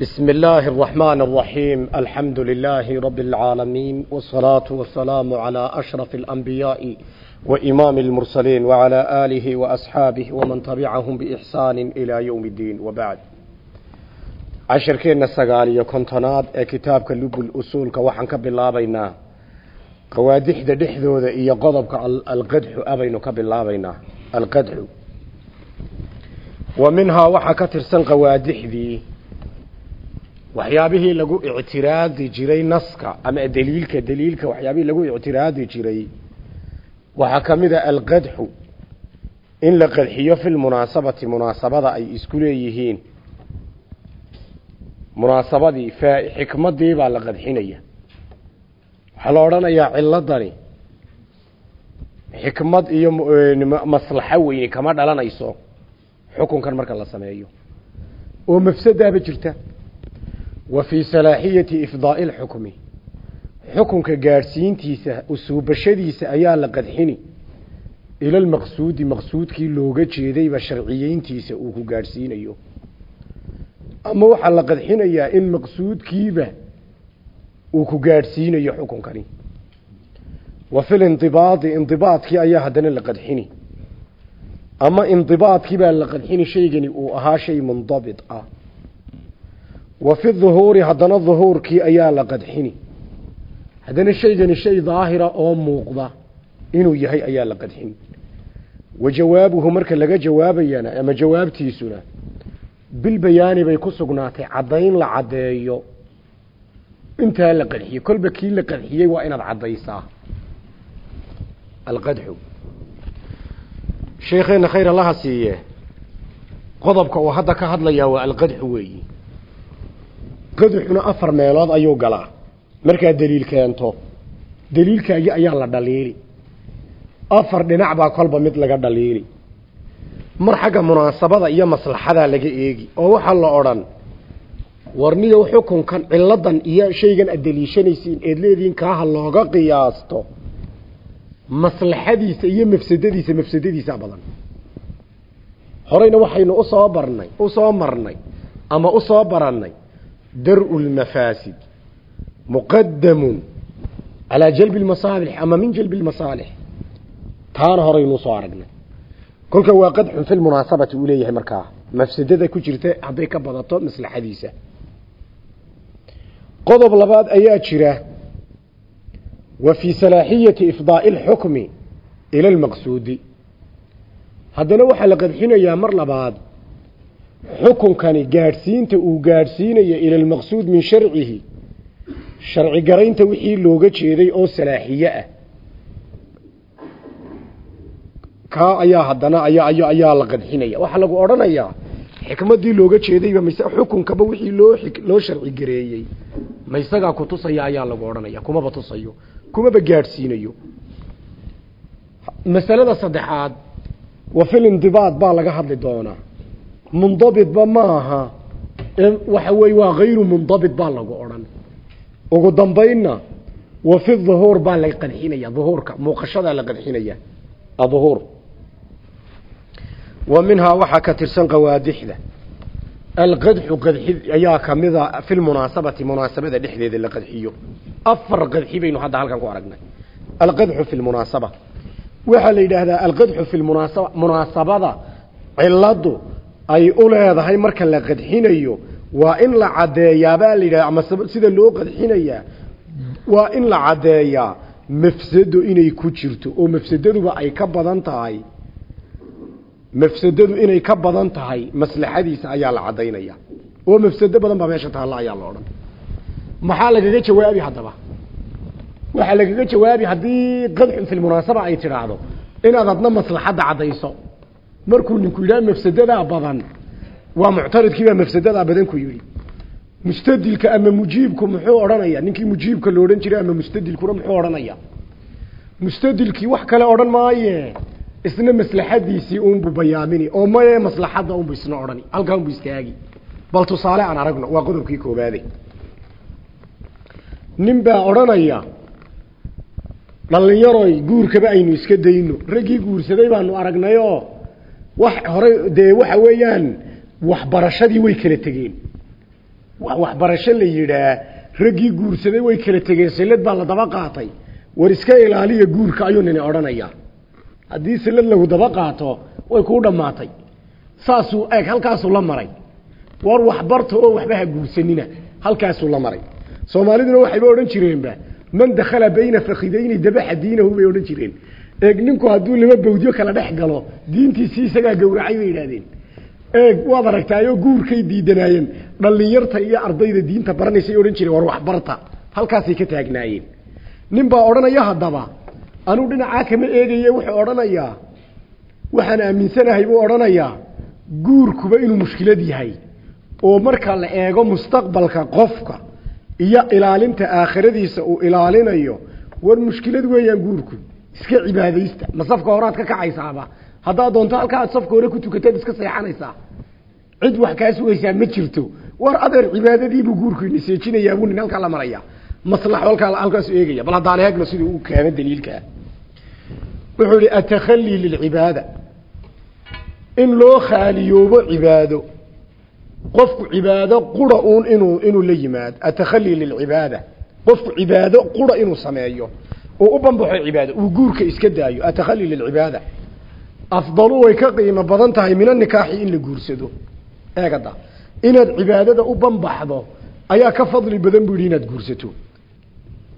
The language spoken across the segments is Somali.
بسم الله الرحمن الرحيم الحمد لله رب العالمين والصلاة والسلام على أشرف الأنبياء وإمام المرسلين وعلى آله وأصحابه ومن تبعهم بإحسان إلى يوم الدين وبعد عشر كينا السقالية كنتناد كتابك لب الأصول كوحن كبالله قوادح دا دحذو دا إيا قضبك القدح أبينو كبالله القدح ومنها وحا كترسن قوادح ذي waxyaabihii lagu ictiraadi jiray naska ama daliilka daliilka waxyaabihii lagu ictiraadi jiray waxaa ka mid a alqadxu in la qadxiyo fi lmunaasabati munaasabada ay isku leeyihiin. Munaasabadii xikmadii baa la qadxinaya. Waxaa la odhanayaa ciladani xikmad iyo maslaxo weyni kama dhalanayso xukunkan marka la sameeyo. Oo mafsadaaba jirta wa fii salaaxiyati ifdaa'i lxukmi xukunka gaadhsiintiisa usuubashadiisa ayaa la qadxini. Ila lmaqsuudi maqsuudkii looga jeedayba sharciyeyntiisa uu ku gaadhsiinayo. Ama waxaa la qadxinayaa in maqsuudkiiba uu ku gaadhsiinayo xukunkani. Wa fi lindibaadi indibaadkii ayaa haddana la qadxini. Ama indibaadkii baa la qadxini shaygani uu ahaa shay mundabit ah wa fi duhuuri haddana duhuurkii ayaa la qadxini. Haddana shaygani shay daahira oo muuqda inuu yahay ayaa la qadxini. Wa jawaabuhu marka laga jawaabayana ama jawaabtiisuna bilbayaani bay ku sugnaatay caddayn la caddeeyo. Intaa la qadxiyey kolba kii la qadxiyey waa inaad caddaysaa. Alqadxu sheekheena khayr allaha siiye qodobka uu hadda qadxuna afar meelood ayuu galaa. Markaad daliil keento. Daliilkaagii ayaa la dhaliili. Afar dhinac baa kolba mid laga dhaliili. Mar xagga munaasabada iyo maslaxadaa laga eegi. Oo waxaa la odhan warniyow xukunkan ciladan iyo shaygan aad daliishanaysiin eed leedihiin kaaha looga qiyaasto. Maslaxadiisa iyo mafsadadiisa mafsadadiisaa badan. Horeyna waxaynu u soo barnay u soo marnay ama u soo barannay درء المفاسد مقدم على جلب المصالح أما من جلب المصالح تانا هرينو صارقنا كل كوا قدح في المناسبة إليه مركاه مفسدة كجرته هذي كبضته مثل حديثة قضب لباد أياتشرة وفي صلاحية إفضاء الحكم إلى المقصود هذا نوحى لقد حين يا مر لباد xukunkani gaadhsiinta uu gaadhsiinayo ila almaqsuud min sharcihi sharci garaynta wixii looga jeeday oo salaaxiye ah. Kaa ayaa haddana ayaa ayaa la qadxinaya. Waxaa lagu odhanayaa xikmadii looga jeedayba mise xukunkaba wixii loo loo sharci gareeyey. Ma isagaa ku tusaya ayaa lagu odhanaya kumaba tusayo kumaba gaadhsiinayo. Masalada saddexaad wa fil indibaad baa laga hadli doonaa mundabitba maaha. Waxa weeye waa hayru mundabit baa lagu odhan. Ugu dambaynna wa fi duhuur baa la qadxinaya duhuurka muuqashadaa la qadxinaya aduhuur wa minhaa waxaa ka tirsan qawaadixda. Alqadxu qadxi ayaa kamida fi lmunaasabati munaasabada dhexdeeda la qadxiyo. Afar qadxi baynu hadda halkan ku aragnay. Alqadxu fi lmunaasaba waxaa la yidhaahdaa alqadxu fi lmunaasaba munaasabada ciladu ay u leedahay marka la qadxinayo waa in la caddeeyaabaa la yidhaha ama sida loo qadxinayaa waa in la caddeeyaa mafsado inay ku jirto oo mafsadaduba ay ka badan tahay mafsadadu inay ka badan tahay maslaxadiisa ayaa la caddaynaya oo mafsado badan baa meesha taalla ayaa la odhan. Maxaa lagaga jawaabi haddaba? Waxaa lagaga jawaabi haddii qadxun fi lmunaasaba ay tidhaahdo inaad adna maslaxadda caddayso markuu ninku yidhaha mafsadadaa badan. Waa muctaridkiibaa mafsadadaa badan ku yidhi. Mustadilka ama mujiibku muxuu odhanaya ninkii mujiibka lo odhan jiray ama mustadilkuna muxuu odhanaya mustadilkii wax kale odhan maaye isna maslaxadiisii unbu bayaamini oo maye maslaxadda unbu isna odhani halkaa unbu istaagi. Bal tusaale aan aragno waa qodobkii koobaade nin baa odhanaya dhalinyaroy guurkaba aynu iska dayno raggii guursaday baanu aragnayoo wax hore dee waxa weeyaan waxbarashadii way kala tegeen. Waxbarasho la yidhaa raggii guursaday way kala tegeen sallad baa la daba qaatay. War iska ilaaliya guurka ayuu nini odhanayaa. Haddii sallad lagu daba qaato way kuu dhammaatay. Saasuu eeg halkaasuu la maray. War waxbarta oo waxba ha guursanina halkaasuu la maray. Soomaaliduna waxayba odhan jireenba man dakhala bayna fakhidayni dabaxa diinahu bay odhan jireen eeg ninku hadduu laba bawdyo kala dhex galo diintiisii isagaa gowracay bay yidhahdeen eeg waad aragtaayoo guurkay diidanaayeen. Dhallinyarta iyo ardayda diinta baranaysay odhan jireen war waxbarta. Halkaasay ka taagnaayeen. Nin baa odhanaya haddaba anuu dhinacaa kama eegaye wuxuu odhanayaa. Waxaan aaminsanahay buu odhanayaa. Guurkuba inuu mushkilad yahay oo marka la eego mustaqbalka qofka iyo ilaalinta aakhiradiisa uu ilaalinayo war mushkilad weeyaan guurku iska cibaadaysta. Ma safka horaad ka kacaysaaba haddaad doonto halka aad safka hore ku tukataad iska seexanaysaa. Cid wax kaa sugaysaa ma jirto. War adeer cibaadadiibuu guurku inaseejinayaa buu nin halkaa la maraya. Maslaxo halkaa halkaasu eegaya. Bal haddaan eegno siduu u keeno daliilkaa wuxuu yihi atakhallii lilcibaada in loo khaaliyoobo cibaado qofku cibaado qura uun inuu inuu la yimaado. Atakhallii lilcibaada qofku cibaado qura inuu sameeyo oo u banbaxo cibaado uu guurka iska daayo atakhallii lilcibaada afdalu way ka qiimo badan tahay min anikaaxi in la guursado. Eegada inaad cibaadada u banbaxdo ayaa ka fadli badan buu yidhi inaad guursato.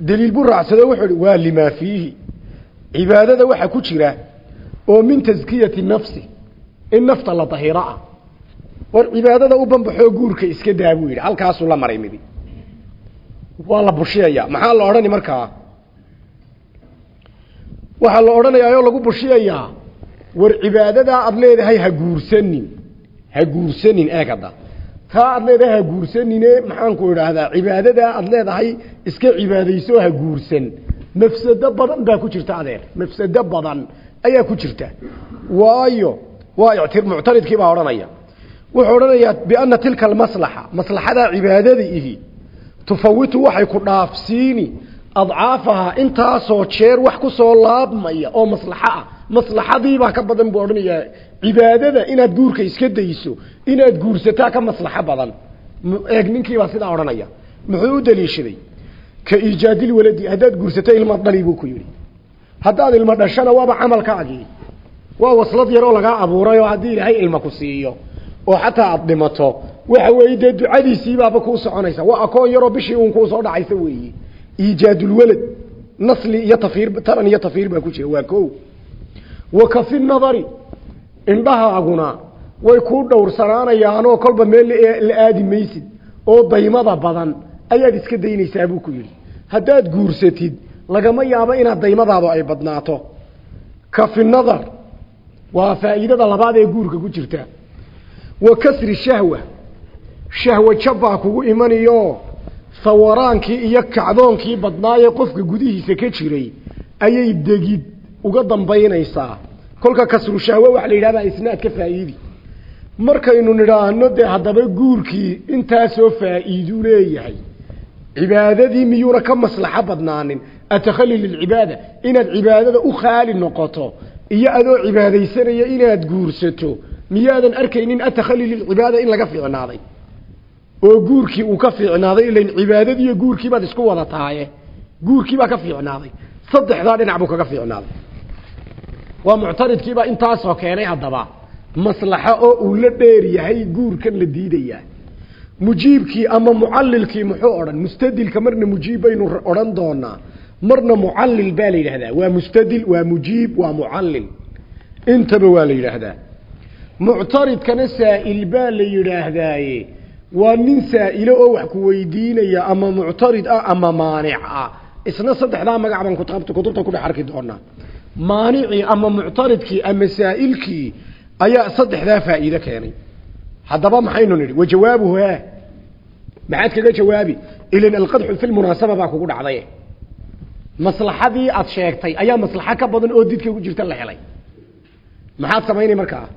Daliil buu raacsado wuxuu ihi waa limaa fiihi. Cibaadada waxaa ku jira oo min taskiyati nafsi in nafta la dahiro ah. War cibaadada u banbaxoo guurka iska daa yidhi. Halkaasuu la maray midi. Waa la bushiyaya maxaa la odhani markaa waxaa la odhanayaa lagu bushiyayaa war cibaadadaa aada leedahay ha guursanin ha guursanin eegada taa aada leedahay ha guursanine maxaanku idhaahdaa cibaadadaa aada leedahay iska cibaadayso ha guursan. Mafsado badan baa ku jirta adeer mafsado badan ayaa ku jirta. Waayo waa ictir muctaridkii baa odhanaya. Wuxuu odhanayaa biana tilka almaslaxa maslaxadaa cibaadada ihi tufawitu waxay ku dhaafsiini adcaafahaa intaasoo jeer wax ku soo laabmaya oo maslaxo ah. Maslaxadiibaa ka badan buu odhanayaa cibaadada inaad guurka iska dayso inaad guursataa ka maslaxo badan. Eeg ninkiibaa sidaa odhanaya. Muxuu u daliishaday ka iijaadilwaladi haddaad guursato ilma dhali buu ku yidhi. Haddaad ilmo dhashana waaba camalkaagii waa waslad yaroo lagaa abuuray oo haddii ilaahay ilma ku siiyo oo xataa aada dhimato. Waxa weeye dee ducadiisiibaaba kuu soconaysa. Waa akoon yaroo bishii uun kuu soo dhacaysa weeye iijaadulwalad nasli iyo tafiir taran iyo tafiir baa ku jira waa ko wa kafi nadari indhahaaguna way kuu dhowrsanaanayaanoo kolba meel la aadi maysid oo daymada badan ayaad iska daynaysaa buu ku yidhi. Haddaad guursatid lagama yaabo inaad daymadaadu ay badnaato. Kafi nadar waa faa'iidada labaad ee guurka ku jirta. Wa kasri shahwa shahwo jabbaa kugu imanayo sawaraankii iyo kacdoonkii badnaayee qofka gudihiisa ka jiray ayay degid uga dambaynaysaa. Kolka kasru shahwe waxa la yidhahdaa isnaad ka faa'iidi. Markaynu nidhaahno dee haddaba guurkii intaasoo faa'iidu leeyahay. Cibaadadii miyuuna ka maslaxo badnaanin. Atakhali lilcibaada inaad cibaadada u khaali noqoto iyo adoo cibaadaysanaya inaad guursato miyaadan arkaynin atakhali lilcibaada in laga fiicnaaday oo guurkii uu ka fiicnaaday ilan cibaadadiiyo guurkii baad isku wada tahaye guurkii baa ka fiicnaaday. Saddexdaa dhinac buu kaga fiicnaaday. Waa muctaridkiibaa intaasoo keenay haddaba maslaxo oo uu la dheer yahay guurkan la diidayaa. Mujiibkii ama mucallilkii muxuu odhan mustadilka marna mujiib baynu odhan doonaa. Marna mucallil baa la yidhaahdaa. Waa mustadil waa mujiib waa mucallil. Intaba waa la yidhaahdaa. Muctaridkana saa'il baa la yidhaahdaaye waa nin saa'ilo oo wax ku weydiinaya ama muctarid ah ama maanic ah. Isna saddexdaa magac baan kutubta ku dhex doonaa maanicii ama muctaridkii ama saa'ilkii ayaa saddexdaa faa'iido keenay. Haddaba maxaynu nidhi wa jawaabuhu ha. Maxaad kaga jawaabi ilan alqadxu fi lmunaasaba baa kugu dhacday. Maslaxadii aad sheegtay ayaa maslaxo ka badan oo didka ku jirta la helay. Maxaad samaynay markaa?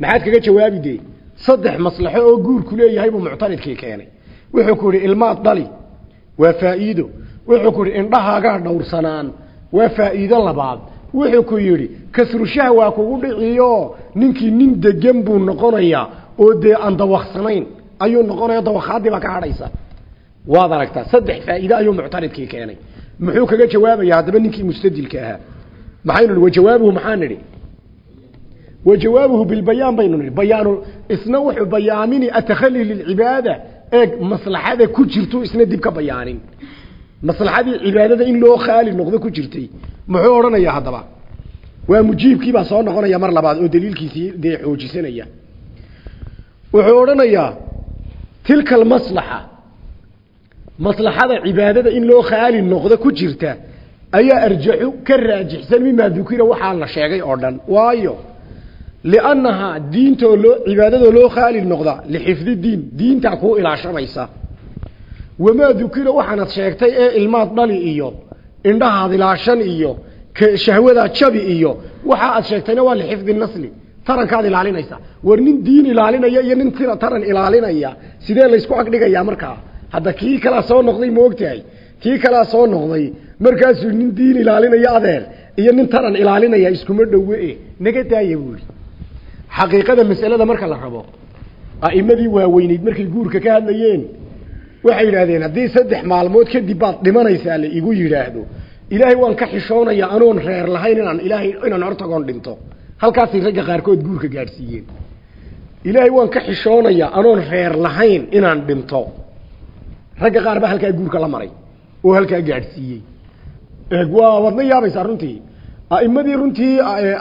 Maxaad kaga jawaabi dee saddex maslaxo oo guurku leeyahay buu muctaridkii keenay. Wuxuu ku yidhi ilmaad dhali waa faa'iido. Wuxuu ku yidhi indhahaagaa dhowrsanaan waa faa'iido labaad. Wuxuu ku yidhi kasru shahwaa kugu dhiciyo ninkii nin degan buu noqonayaa oo dee aan dawaqsanayn ayuu noqonaya dawakhaadii baa ka hadhaysa. Waad aragtaa saddex faa'iide ayuu muctaridkii keenay. Muxuu kaga jawaabaya haddaba ninkii mustadilka ahaa? Maxaynu nihi wajawaabuhu maxaa nidhi bayaanu isna wuxuu bayaamini atakhali lilcibaada. Eeg maslaxada ku jirtu isna dib ka bayaanin. Maslaxadii cibaadada in loo khaali noqdo ku jirtay. Muxuu odhanayaa haddaba? Waa mujiibkii baa soo noqonaya mar labaad oo daliilkiisii dee xoojisanaya. Wuxuu odhanayaa tilka almaslaxa maslaxada cibaadada in loo khaali noqdo ku jirta ayaa arjaxu ka raajixsan mimaa dukira waxaa la sheegay oo dhan. Waayo liannahaa diintoo loo cibaadadoo loo khaali noqda lixifdi diin diintaa kuu ilaashamaysa wamaa dukira waxaanad sheegtay ee ilmaad dhali iyo indhahaad ilaashan iyo shahwadaad jabi iyo waxa aad sheegtayna waa lixifdi nasli tarankaad ilaalinaysa war nin diin ilaalinaya iyo nin tira taran ilaalinaya sidee laysku agdhigayaa markaa hadda kii kalaa soo noqday ma ogtahay kii kalaa soo noqday markaasuu nin diin ilaalinaya adeer iyo nin taran ilaalinaya iskuma dhowe naga daaya buuri xaqiiqada masalada marka la rabo a'imadii waaweyneyd markay guurka ka hadlayeen waxay yidhaahdeen haddii saddex maalmood kadib baad dhimanaysaa la igu yidhaahdo ilaahay waan ka xishoonaya anoon reer lahayn inaan ilaahay inaan hortagoon dhinto. Halkaasay ragga qaarkood guurka gaadhsiiyeen. Ilaahay waan ka xishoonaya anoon reer lahayn inaan dhinto. Ragga qaar baa halkaa guurka la maray oo halkaa gaadhsiiyey. Eeg waa wadna yaabaysaa runtii a'imadii runtii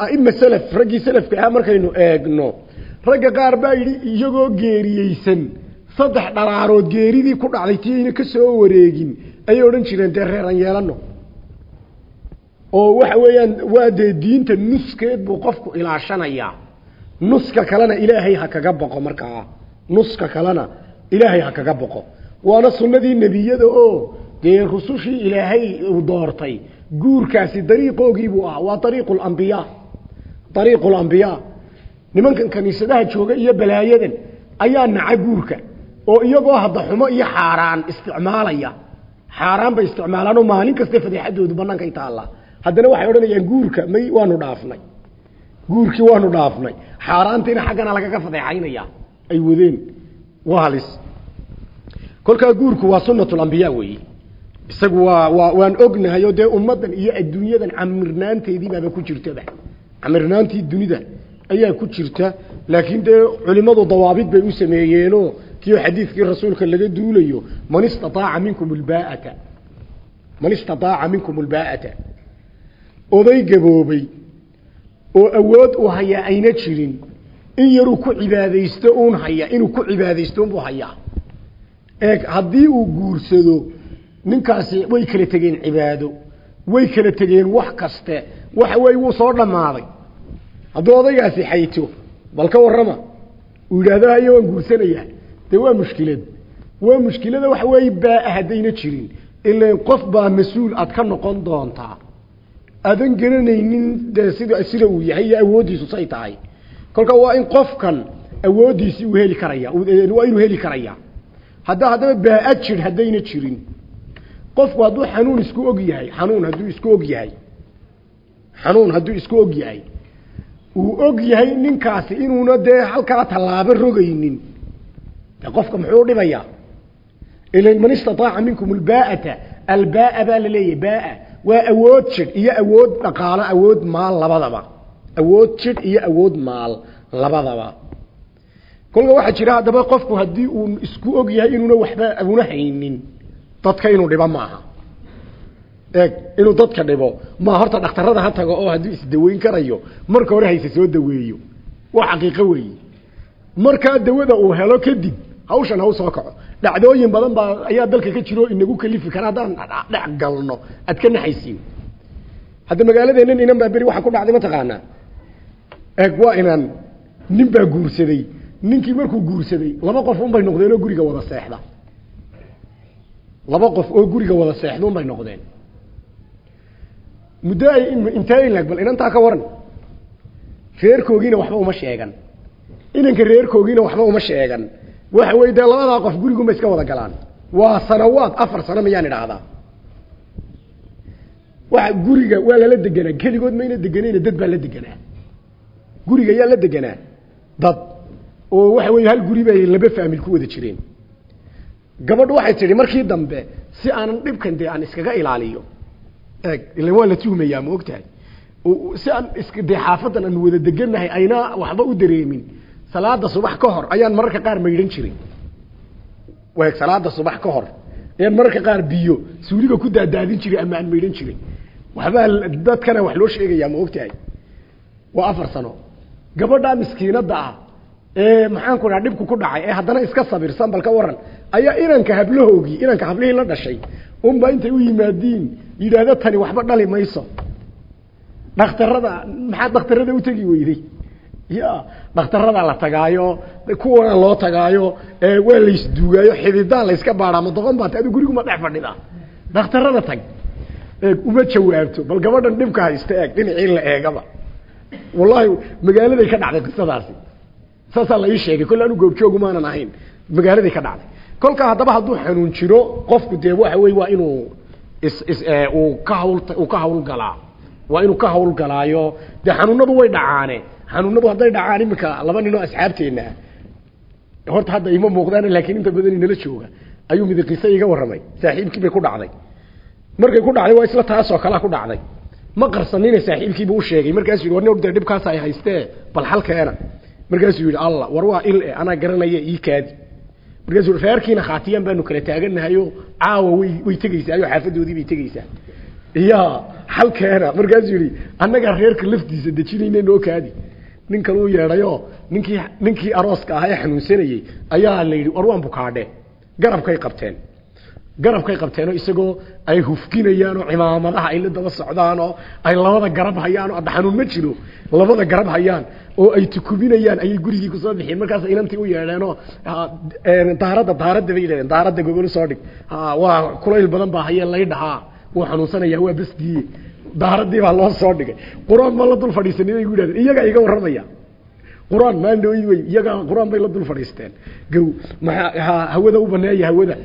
a'ima salaf raggii salafka ahaa markaynu eegno ragga qaar baa yidhi iyagoo geeriyeysan saddex dharaarood geeridii ku dhacday tii ayna ka soo wareegin. Ayay odhan jireen dee reeran yeelano oo waxa weeyaan waa dee diinta nuskeed buu qofku ilaashanayaa. Nuska kalena ilaahay ha kaga boqo markaa. Nuska kalena ilaahay ha kaga boqo. Waana sunnadii nebiyada oo dee rusushii ilaahay doortay guurkaasi dariiqoogii buu ahaa. Waa dariiqu lambiyaa dariiqu lambiyaa nimankan kaniisadaha jooga iyo balaayadan ayaa naca guurka oo iyagoo hadda xumo iyo xaaraan isticmaalaya. Xaaraan bay isticmaalaan oo maalin kasta fadeexadoodu bannaankay taallaa. Haddana waxay odhanayaan guurka may waanu dhaafnay. Guurkii waanu dhaafnay. Xaaraantiina xaggana lagaga fadeexaynaya ay wadeen. Waa halis. Kolkaa guurku waa sunatulambiyaa weeye isagu waa waa waan ognahay oo dee ummaddan iyo adduunyadan camirnaanteedii baaba ku jirtaba camirnaantii dunida ayaa ku jirta laakiin dee culimmadu dawaabid bay u sameeyeenoo kiio xadiidkii rasuulka laga duulayo man istataaca minkum lbaa'ata man istataaca minkum lbaa'ata oday gaboobay oo awood uu hayaa ayna jirin in yaruu ku cibaadaysto uun haya inuu ku cibaadaysto unbuu hayaa. Eeg haddii uu guursado ninkaasi way kala tegeen cibaado way kala tegeen wax kaste waxa weeye wuu soo dhammaaday. Hadduu odaygaasi xayto bal ka warrama uu yidhaahdo hayo waan guursanayaa. Dee waa mushkilad. Waa mushkilada waxa weeye baa haddayna jirin. Ilan qof baa mas'uul aad ka noqon doontaa. Aadan garanaynin sida sida uu yahay iyo awooddiisu say tahay. Kolka waa in qofkan awooddiisii uu heli karaya waa inuu heli karaya hadda haddaba baa jir haddayna jirin qofku hadduu xanuun isku og yahay xanuun hadduu isku og yahay xanuun hadduu isku og yahay uu og yahay ninkaasi inuuna dee halkaa tallaabo rogaynin. De qofka muxuu dhibayaa? Ilan man istataaca minkum albaa'ata albaa'a baa la leeyahay waa awood jidh iyo awood dhaqaalo awood maal labadaba. Awood jidh iyo awood maal labadaba. Kolka waxaa jira haddaba qofku haddii uu isku og yahay inuuna waxba una haynin dadka inuu dhibo maaha. Eeg inuu dadka dhibo. Ma horta dhakhtarada ha tago oo hadduu isdaweyn karayo marka hore hayse soo daweeyo. Waa xaqiiqo weeye markaa dawada uu helo kadib hawshan haw soo kaco. Dhacdooyin badan baa ayaa dalka ka jiro inagu kalifi kara. Haddaan dhex galno aad ka naxaysiin. Hadda magaaladeennan inan baa beri waxa ku dhacday mataqaanaa eeg waa inaan nin baa guursaday. Ninkii markuu guursaday laba qof unbay noqdeen oo guriga wada seexda laba qof oo guriga wada seexda unbay noqdeen. Muddo ay intee lag bal inantaa ka waran. Reerkoogiina waxba uma sheegan. Inanka reerkoogiina waxba uma sheegan. Waxa weye dee labadaa qof gurigunba iska wada galaan. Waa sanawaad afar sano mayaan idhaahdaa. Waa guriga waa lala deganaa. Keligood mayna deganayna dad baa la deganaa. Guriga yaa la deganaa. Dad. Oo waxa weeye hal guri bay laba faamil ku wada jireen gabadhu waxay tidhi markii dambe si aanan dhibkan dee aan iskaga ilaaliyo. Eeg ilan waa la tuhmayaa ma ogtahay? Si aan dee xaafadan aan wada degannahay ayna waxba u dareemin. Salaada subax ka hor ayaan mararka qaar maydhan jiray weeg salaada subax ka hor ayaan mararka qaar biyo suuliga ku daadaadin jiray ama aan maydhan jiray waxbaa dadkana wax loo sheegayaa ma ogtahay? Waa afar sano. Gabadhaa miskiinadda ah ee maxaan ku dhaha dhibku ku dhacay ee haddana iska sabirsan bal ka waran ayaa inanka hablahoogii inanka hablihii la dhashay. Unba intay u yimaadiin yidhaahdo tani waxba dhali mayso. Dhakhtarada maxaad dhakhtarada u tegi weyday? Ya dhakhtarada la tagaayo kuwana loo tagaayo waa laysduugaayo xididaan layska baadhaa ma doqon baata adu guriguma dhex fadhida dhakhtarada tag. Eeg uma jawaabto bal gabadhan dhibka haysta eeg dhinacii la eegaba. Wallahi magaaladay ka dhacday qisadaasi. Saasaa la ii sheegay kolle anu goobjoogu maanan ahayn magaaladay ka dhacday kolkaa haddaba hadduu xanuun jiro qofku dee waxa wey waa inuu uu ka hawl waa inuu ka hawlgalaayo dee xanuunadu way dhacaane. Xanuunadu hadday dhacaan iminka laba ninoo asxaabteenna ah horta hadda ima muuqdaan laakiin inta badan inala jooga. Ayuu midi qiso iga warramay. Saaxiibkii bay ku dhacday. Markay ku dhacday waa isla taasoo kalea ku dhacday. Ma qarsanine saaxiibkiibu u sheegay. Markaasuu yidhi orda dhibkaas ay haystee bal xalkeena markaasuu yidhi allah war waa il e anaa garanaya ii kaadi markaasuu yidhi reerkiina khaatiyaan baanu kala taaganahayo caawa way way tegeysaa oo xaafadoodii bay tegeysaa ya xalkeena markaasuu yidhi annagaa reerka laftiisa dejinayna noo kaadi. Nin kaluu yeedhayo ninkii ninkii arooska ahaa ee ayaa la yidhi war waan bukaadhe garabkay qabteen garabkay qabteenoo isagoo ay hufkinayaan oo cimaamadaha ay la daba socdaan oo ay labada garab hayaan oo adda xanuun ma jiro. Labada garab hayaan oo ay tukubinayaan ayay gurigii ku soo bixiyeen. Markaas inantii u yeedheenoo daaradda daaradda bay yidhahdeen. Daaradda gogol soo dhig. Waa kulayl badan baa hayee laydhahaa wuu xanuunsanayaa waa besdiye daaradii baa loo soo dhigay. Qur'aan ma la dul fadhiisanay bay ku yidhahdeen. Iyagaa iga warramaya. Qur'aan maandhooy wey qur'aan bay la dul fadhiisteen. Gow maxaa hawada u baneeya hawada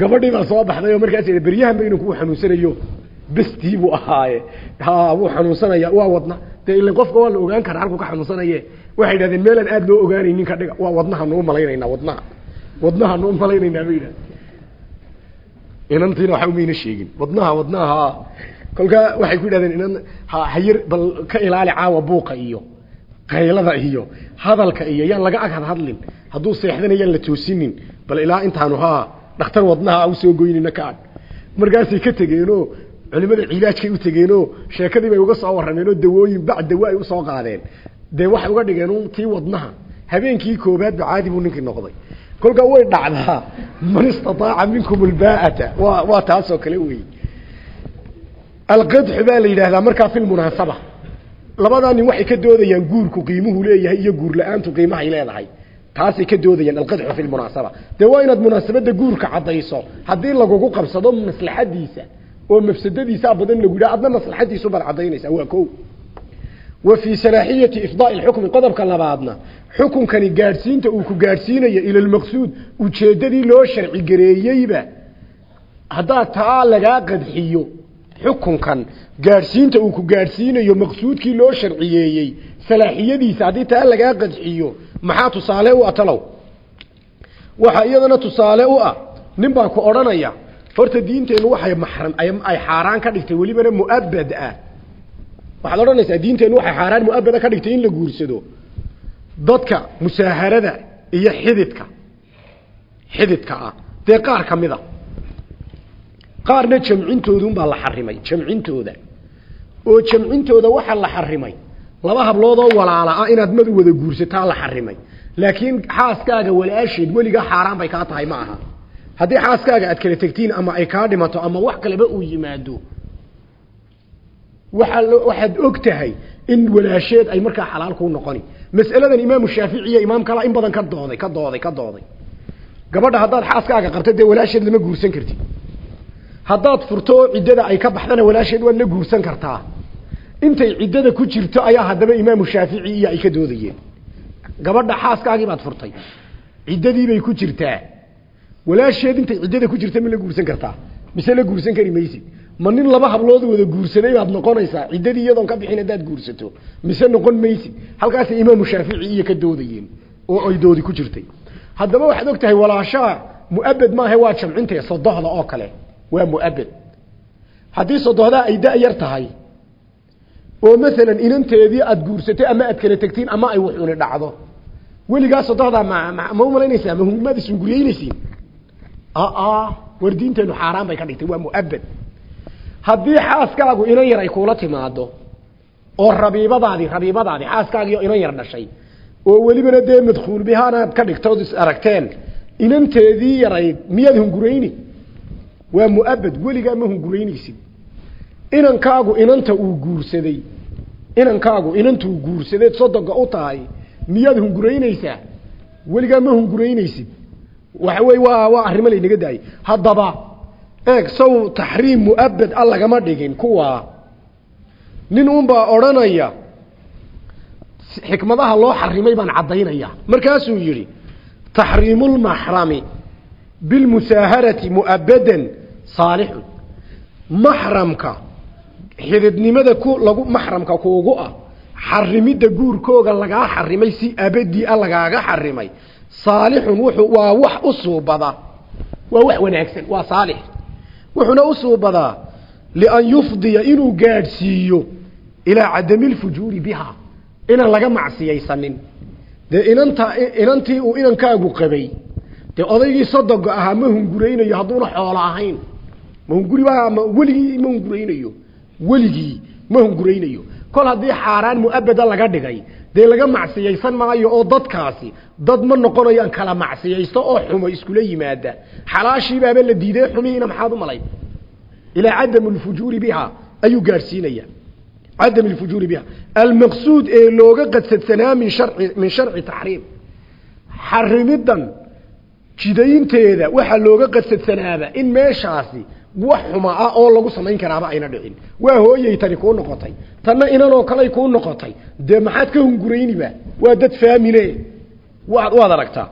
gabadhii baa soo baxday oo markaas beryahan baynu kuu xanuunsanayo. Bestii buu ahaaye. Ha wuu xanuunsanaya waa wadna. Dee ilan qofka waa la ogaan karaa halkuu ka xanuunsanaye. Waxay yidhahdeen meelaan aada loo ogaanaynin ka dhiga. Waa wadnaha nuu malaynaynaa wadnaha. Wadnaha nuu malaynaynaa bay yidhahdeen. Inantiina waxa umayna sheegin. Wadnaha wadnaha. Kolkaa waxay ku yidhahdeen inan ha hayir bal ka ilaali caawa buuqa iyo qaylada iyo hadalka iyo yaan laga ag hadhadlin hadduu seexdana la toosinin. Bal ilaa intaanu haa dhakhtar wadnaha u soo goynina ka ag. Markaasay ka tegeenoo culimada cilaajkay u tegeenoo sheekadii bay uga soo warrameenoo dawooyin bac dawo ay u soo qaadeen. Dee waxay uga dhigeen tii wadnaha. Habeenkii koobaadba caadi buu ninkii noqday. Kolkaa way dhacdaa man istataaca minkum albaa'ata. Waa waa taasoo kale wey alqadxu baa la yidhaahdaa markaa fi lmunaasaba labadaa nin waxay ka doodayaan guurku qiimuhu leeyahay iyo guur la'aantu qiimahay leedahay taasay ka doodayaan alqadxu fi lmunaasaba. Dee waa inaad munaasabadda guurka caddayso haddii lagugu qabsado maslaxadiisa oo mafsadadiisaa badan lagu yidhaha adna maslaxadiisu baad caddaynaysaa waa ko wa fii salaaxiyati ifdaai lxukmi qodobka labaadna xukunkani gaadhsiinta uu ku gaadhsiinayo ila lmaqsuud ujeeddadii loo sharci gareeyeyba haddaad taa lagaa qadxiyo xukunkan gaadhsiinta uu ku gaadhsiinayo maqsuudkii loo sharciyeeyey salaaxiyadiisa haddii taa lagaa qadxiyo maxaa tusaale u ah talow? Waxaa iyadana tusaale u ah nin baa ku odhanaya horta diinteennu waxay maxram ay xaaraan ka dhigtay welibana mu'abad ah. Waxaad odhanaysaa diinteennu waxay xaaraan mu'abada ka dhigtay in la guursado. Dadka musaaharada iyo xididka xididka ah dee qaar ka mid a qaarna jamcintooduunbaa la xarimay jamcintooda. Oo jamcintooda waxaa la xarimay laba habloodoo walaala ah inaad mad wada guursataa la xarimay. Laakiin xaaskaaga walaasheed weligaa xaaraan bay kaa tahay ma aha. Haddii xaaskaaga aad kala tegtiin ama ay kaa dhimato ama wax kaleba uu yimaado waaa waxaad og tahay in walaasheed ay markaa xalaal kuu noqoni. Mas'aladan imaamu shaafici iyo imaam kala in badan ka dooday ka dooday ka dooday. Gabadha haddaad xaaskaaga qabto dee walaasheed lama guursan kartid haddaad furto oo ciddada ay ka baxdana walaasheed waad la guursan kartaa intay ciddada ku jirto ayaa haddaba imaamu shaafici iyo ay ka doodayeen. Gabadha xaaskaagii baad furtay. Ciddadiibay ku jirtaa. Walaasheed intay ciddada ku jirta ma la guursan kartaa? Mise la guursan kari maysid? Ma nin laba hablood wada guursaday baad noqonaysaa? Ciddadii iyadoon ka bixin haddaad guursato. Mise noqon maysid? Halkaasay imaamu shaafici iyo ka doodayeen oo ay doodi ku jirtay. Haddaba waxaad og tahay walaashaa mu'abed maaha waa jamcintee sodohda oo kale. Waa mu'abed haddii sodohdaa ay da-yar tahay oo maalan inanteedii aada guursatay ama aad kala tegtiin ama ay wuxuuni dhacdo. Weligaa sodohdaa ma ma umalaynaysaa maad isunguriyeynaysiin aa war diinteenu xaaraan bay ka dhigtay waa mu'abed haddii xaaskaagu inan yar ay kuula timaado oo rabiibadaadii rabiibadaadii xaaskaagiio inan yar dhashay oo welibana dee madkhuul bihaanaad ka dhigtood is aragteen inanteedii yarayd miyaad hungurayni waa mu'abed weligaa ma hunguraynaysid inankaagu inanta uu guursaday inankaagu inantuu guursadeed sodoga u tahay miyaad hunguraynaysaa? Weligaa ma hunguraynaysid. Waxa wey waa waa arrimo laynaga daayay haddaba eeg saw taxriim mu'abed a lagama dhigin kuwaa nin unbaa odhanaya xikmadaha loo xarimay baan caddaynaya. Markaasuu yidhi taxriimulmaxrami bilmusaaharati mu'abadan saalixun. Maxramka xididnimada ku lagu maxramka kuugu ah xarimidda guurkooga lagaa xarimay si abadi a lagaaga xarimay. Saalixun wuxuu waa wax u suubada waa wax wanaagsan waa saalix. Wuxuuna u suubadaa lian yufdiya inuu gaadhsiiyo ilaa cadami lfujuuri biha inaan laga macsiyaysanin. Dee inanta inantii uu inankaagu qabay dee odaygii sodoga ahaa ma hunguraynayo hadduuna xoolo ahayn. Ma hunguri ma weligii ma hunguraynayo weligii ma hunguraynayo. Kol haddii xaaraan mu'abada laga dhigay dee laga macsiyaysan maayo oo dadkaasi dad ma noqonayaan kala macsiyaysto oo xumo iskula yimaada. Xalaashiibaaba la diiday xumihiina maxaad u malay? Ilaa cadam lfujuuri biha ayuu gaadhsiinaya cadam lfujuuri biha. Almaqsuud ee looga qadsadsanaa min sharci min sharci taxriim. Xarimidan jidaynteeda waxaa looga qadsadsanaaba in meeshaasi wax xuma ah oo lagu samayn karaaba ayna dhicin. Waa hooyey tani kuu noqotay. Tanna inanoo kaley kuu noqotay. Dee maxaad ka hungurayniba waa dad faamile waad waad aragtaa.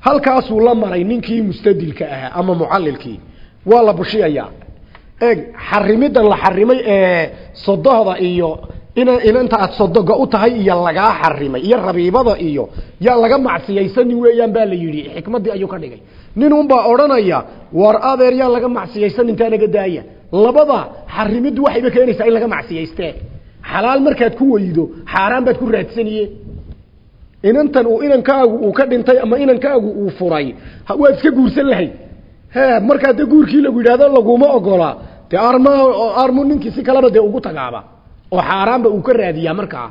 Halkaasuu la maray ninkii mustadilka ahaa ama mucallilkii. Waa la bushiyayaa. Eeg xarimidan la xarimay ee sodohda iyo ina inanta aad sodoga u tahay iyo lagaa xarimay iyo rabiibada iyo yaa laga macsiyaysanin weeyaan baa la yidhi. Xikmaddii ayuu ka dhigay nin unbaa odhanaya war adeer yaa laga macsiyaysan intaa daaya. Labada xarimiddu waxayba keenaysaa in laga macsiyaystee xalaal markaad ku weydo xaaraan baad ku raadsaniye inantan uu inankaagu uu ka dhintay ama inankaagu uu furay waad iska guursan lahayd. He markaa dee guurkii lagu yidhahdo laguma ogola. Dee arma armu ninkii si kaleba dee ugu tagaaba oo xaaraanba uu ka raadiyaa markaa.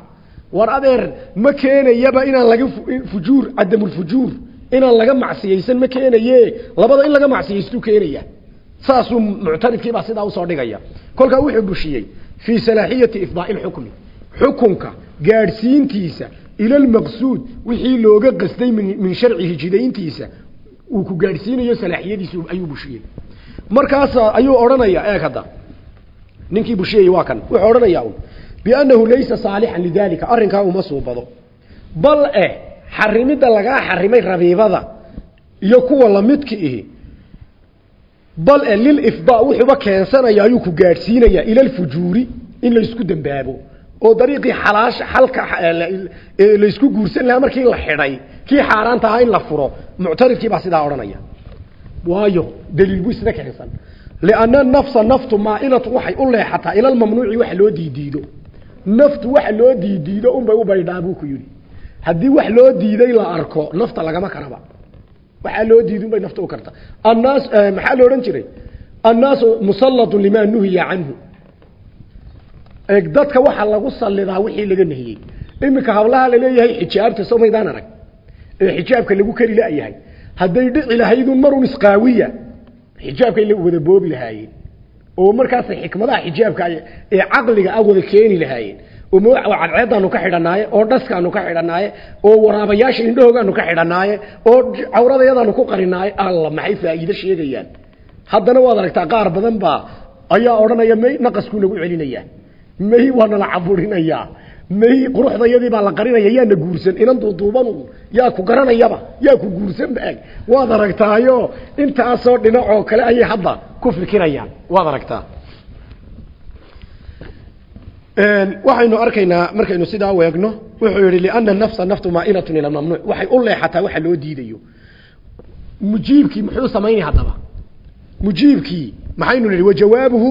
War adeer ma keenayaba inaan laga fujuur cadamulfujuur inaan laga macsiyaysan ma keenaye labada in laga macsiyaystuu keenaya. Saasuu muctaridkiibaa sidaa u soo dhigaya. Kolkaa wuxuu bushiyey fii salaaxiyati ifdaai lxukmi xukunka gaadhsiintiisa ila lmaqsuud wixii looga qasday min sharcihi jidayntiisa uu ku gaadhsiinayo salaaxiyadiisu ayuu bushiyey. Markaas ayuu odhanaya eeg hadda ninkii bushiyey waa kan. Wuxuu odhanayaa un biannahu laysa saalixan lidalika arrinkaa uma suubado. Bal eh xarimidda lagaa xarimay rabiibada iyo kuwa lamidka ihi bal e lilifdaa wuxuuba keensanaya ayuu ku gaadhsiinayaa ila alfujuuri in laysku dambaabo oo dariiqii xalaash xalka laysku guursan lahaa markii la xidhay kii xaaraanta ahaa in la furo muctaridkii baa sidaa odhanaya. Waayo daliil buu isna keensan. Lianna nafsa naftu maailatu waxay u leexataa ila lmamnuuci waxa loo diidiido. Naftu waxa loo diidiido unbay u baydhaa buu ku yidhi haddii wax loo diiday la arko nafta lagama karaba. Waxaa loo diiday unbay nafta u karta. Annaas maxaa la odhan jiray? Annaasu musallatun limaa nuhiya canhu. Dadka waxaa lagu salidaa wixii laga nahiyey. Iminka hablaha la leeyahay xijaabta soo maydaan arag. Ee xijaabka lagu kari layahay hadday dhici lahaydun marun isqaawiya xijaabkay la wada boobi lahaayeen. Oo markaasay xikmadaha xijaabka ee caqliga a wada keeni lahaayeen oo cadceedaanu ka xidhanaaye oo dhaskaanu ka xidhanaaye oo waraabayaasha indhahoogaanu ka xidhanaaye oo cawradayadaanu ku qarinaaye alla maxay faa'iido sheegayaan? Haddana waad aragtaa qaar badan baa ayaa odhanaya may naqaskuu nagu celinayaa may waa nala caburinayaa may quruxdayadii baa la qarinaya yaana guursan inan duuduuban yaa ku garanayaba yaa ku guursan baag waad aragtaayo intaasoo dhinacoo kale ayay hadda ku fikirayaan waad aragtaa waxaynu arkaynaa markaynu sidaa weegno wuxuu yihi liana nafsa naftu maa'ilatun ila mamnuuc. Waxay u leexataa waxa loo diidayo. Mujiibkii muxuu samaynay haddaba? Mujiibkii maxaynu nihi wajawaabuhu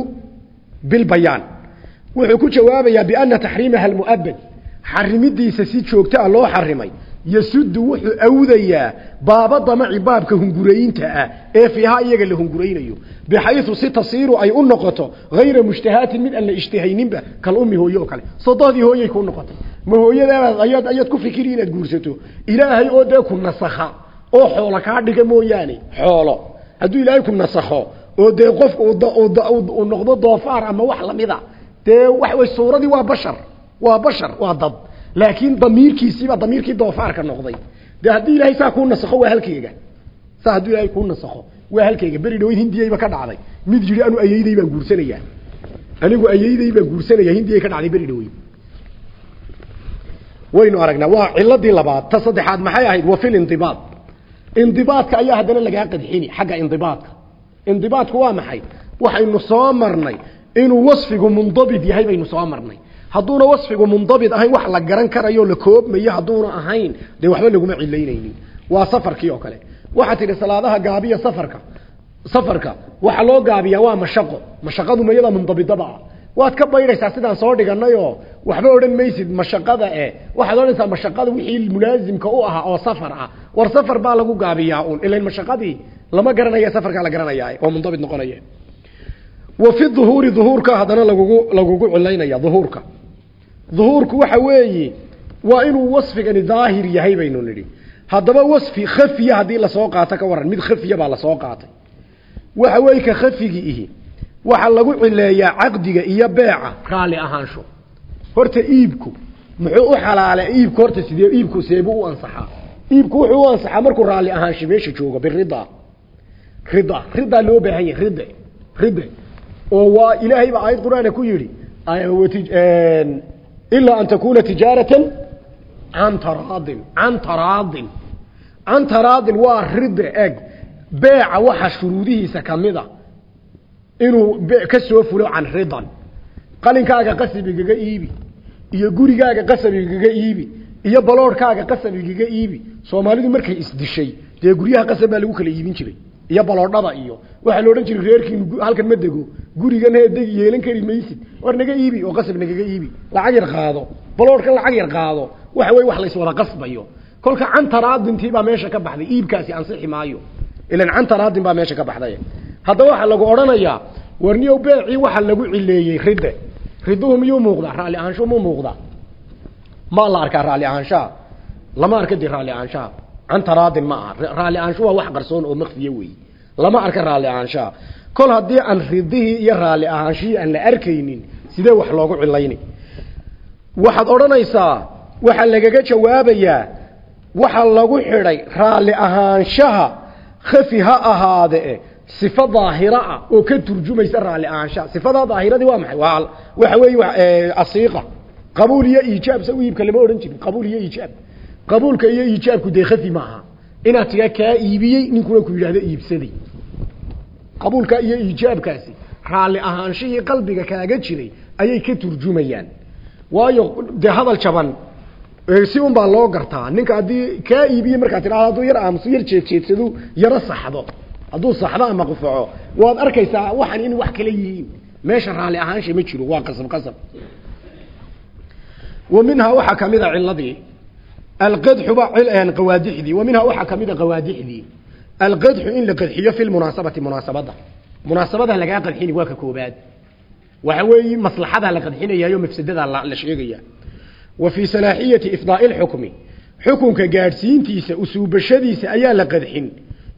bilbayaan. Wuxuu ku jawaabayaa biana taxriimaha almu'abad xarimidiisa si joogto a loo xarimay yasudu wuxuu awdayaa baaba damaci baabka hunguraynta ah ee fiihaa iyaga la hunguraynayo bixayu si tasiiru ay u noqoto hayra mushtahaatin mid aan la ishtihayninba kal ummi hooye oo kale. Sodohdii hooyay ku noqotay. Ma hooyadaadaad ayaad ayaad ku fikiri inaad guursato. Ilaahay oo dee ku nasakha oo xoolo kaa dhiga mooyaane. Xoolo. Hadduu ilaahay ku nasakho oo dee qofka uu noqdo doofaar ama wax lamida dee suuradii waa bashar. Waa bashar waa dad laakiin damiirkiisiibaa damiirkii doofaarka noqday. Dee haddii ilaahay saa kuu nasakho waa halkeyga saa hadduu ilaahay kuu nasakho waa halkeyga beri dhaweyd hindiyayba ka dhacday. Mid yidhi anu ayeyday baan guursanayaa anigu ayeyday baan guursanaya hindiyay ka dhacday beri dhaweyd waynu aragnaa waa ciladii labaad ta saddexaad maxay ahayd? Wa fil indibaad indibaadka ayaa haddana lagaa qadxini xagga indibaadka indibaadku waa maxay? Waxaynu soo marnay inuu wasfigu mundabid yahay baynu soo marnay hadduuna wasfigu mundabid ahayn wax la garan karayo la koobmayo hadduuna ahayn dee waxba laguma cilaynaynin waa safarkii oo kale. Waxaa tidhi salaadaha gaabiya safarka. Safarka waxa loo gaabiyaa waa mashaqo. Mashaqadu mayada mundabidaba. Ah waad ka baydhaysaa sidaan soo dhiganayoo waxba odhan maysid mashaqada e waxaad odhanaysaa mashaqada wixii mulaasimka u ahaa oo safar ah. War safar baa lagu gaabiyaa un ilan mashaqadii lama garanaya safarkaa la garanaya oo mundabid noqonaya wa fi duhuuri duhuurka haddana lagugu lagugu cilaynaya duhuurka duhuurku waxa weeye waa inuu wasfigani daahir yahay baynu nidhi. Haddaba wasfi khafiya haddii la soo qaato ka waran mid khafiya baa la soo qaatay. Waxa weeye ka khafigi ihi waxaa lagu cileeyaa caqdiga iyo beeca raalli ahaansho. Horta iibku muxuu u xalaale iibku horta sidee iibku seebuu u ansaxaa? Iibku wuxuu u ansaxaa markuu raalli ahaansho meesha joogo birida. Rida ridaa loo baahan yahay ride ride oo waa ilaahay baa aayad qur'aana ku yidhi ilaa an takuna tijaaratan can taraadin can taraadin can taraadin waa ride eg beeca waxa shuruudihiisa kamida inuu ka soo fulo can ridan qalinkaaga qasabigaga iibi iyo gurigaaga qasabigaga iibi iyo baloorhkaaga qasabigaga iibi soomaalidu markay isdishay dee guryaha qasab baa lagu kala iibin jiray iyo baloodhada iyo waxaa la odhan jiray reerkiinu halkan ma dego. Gurigan heedegi yeelan kari maysid. War naga iibi oo qasab nagaga iibi. Lacag yar qaado. Baloorhkan lacag yar qaado. Waxa weye wax layswada qasbayo. Kolka cantaraadintii baa meesha ka baxday. Iibkaasi ansixi maayo. Ilan cantaraadin baa meesha ka baxday. Haddaba waxaa lagu odhanayaa warniyow beecii waxaa lagu cileeyey ride riduhu miyuu muuqdaa? Raalli ahaanshuhu muu muuqdaa? Ma la arkaa raalli ahaanshaha. Lama arka di raalli cantaraadin ma aha raalli ahaanshuhu waa wax qarsoon oo makfiye wey lama arka raalli ahaanshaha kol haddii aan ridihii iyo raalli ahaanshihii aan la arkaynin sidee wax loogu cilayni waxaad odhanaysaa waxaa lagaga jawaabayaa waxa lagu xidhay raalli ahaanshaha khafi ha ahaade صفة ظاهرة oo ka turjumaysa raali ahaansha sifada dhaahiradii waa maxay waa waxa weey asiiqa qabuul iyo iijaab sa iibka lama qabuulka iyo iijaabku de khafi maaha. Inaad tiga ka iibiyay ninkuna ku yiraahdo iibsaday qabuulka iyo iijaabkaasi raali ahaanshihii qalbiga kaaga jiray ayay ka turjumayaan. Waayo de hadal jaban si un baa loo gartaa. Ninka haddii kaa iibiyey markaa tidhahdo hadduu yar aamuso yar jeedjeedsado yaro saxdo. Hadduu saxdo ama qufaco waad arkaysaa waxan in wax kala yihiin. Meesha raalli ahaansha ma jiro waa qasab qasab. Wa waxaa ka mid a ciladii alqadxuba qawaadixdii wa minhaa waxaa ka mid a qawaadixdii alqadxu in la qadxiyo fi lmunaasabati munaasabada munaasabada lagaa qadxini waa ka koobaad waxa weeye maslaxada la qadxinayayo mafsadada la sheegaya wa fii salaaxiyati ifdaai lxukmi xukunka gaadhsiintiisa usuubashadiisa ayaa la qadxin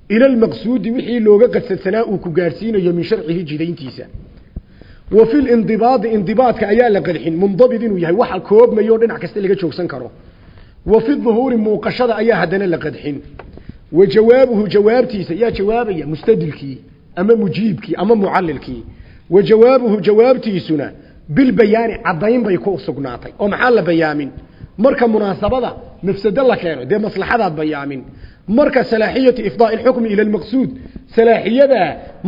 ila almaqsuudi wixii looga qadsadsanaa uu ku gaadhsiinayo min sharcihi jidayntiisa wa fi lindibaadi indibaadka ayaa la qadxin mundabid inuu yahay waxa fi duhuuri muuqashada ayaa haddana la qadxin. Wa jawaabuhu jawaabtiisa yaa jawaabaya mustadilkii ama mujiibkii ama mucalilkii wa jawaabuhu jawaabtiisuna bilbayaani caddayn bay ku sugnaatay. Oo maxaa la bayaamin? Marka munaasabada mafsado la keeno dee maslaxadaad bayaamin. Marka salaaxiyatu ifdaa ilxukmi ila almaqsuud salaaxiyada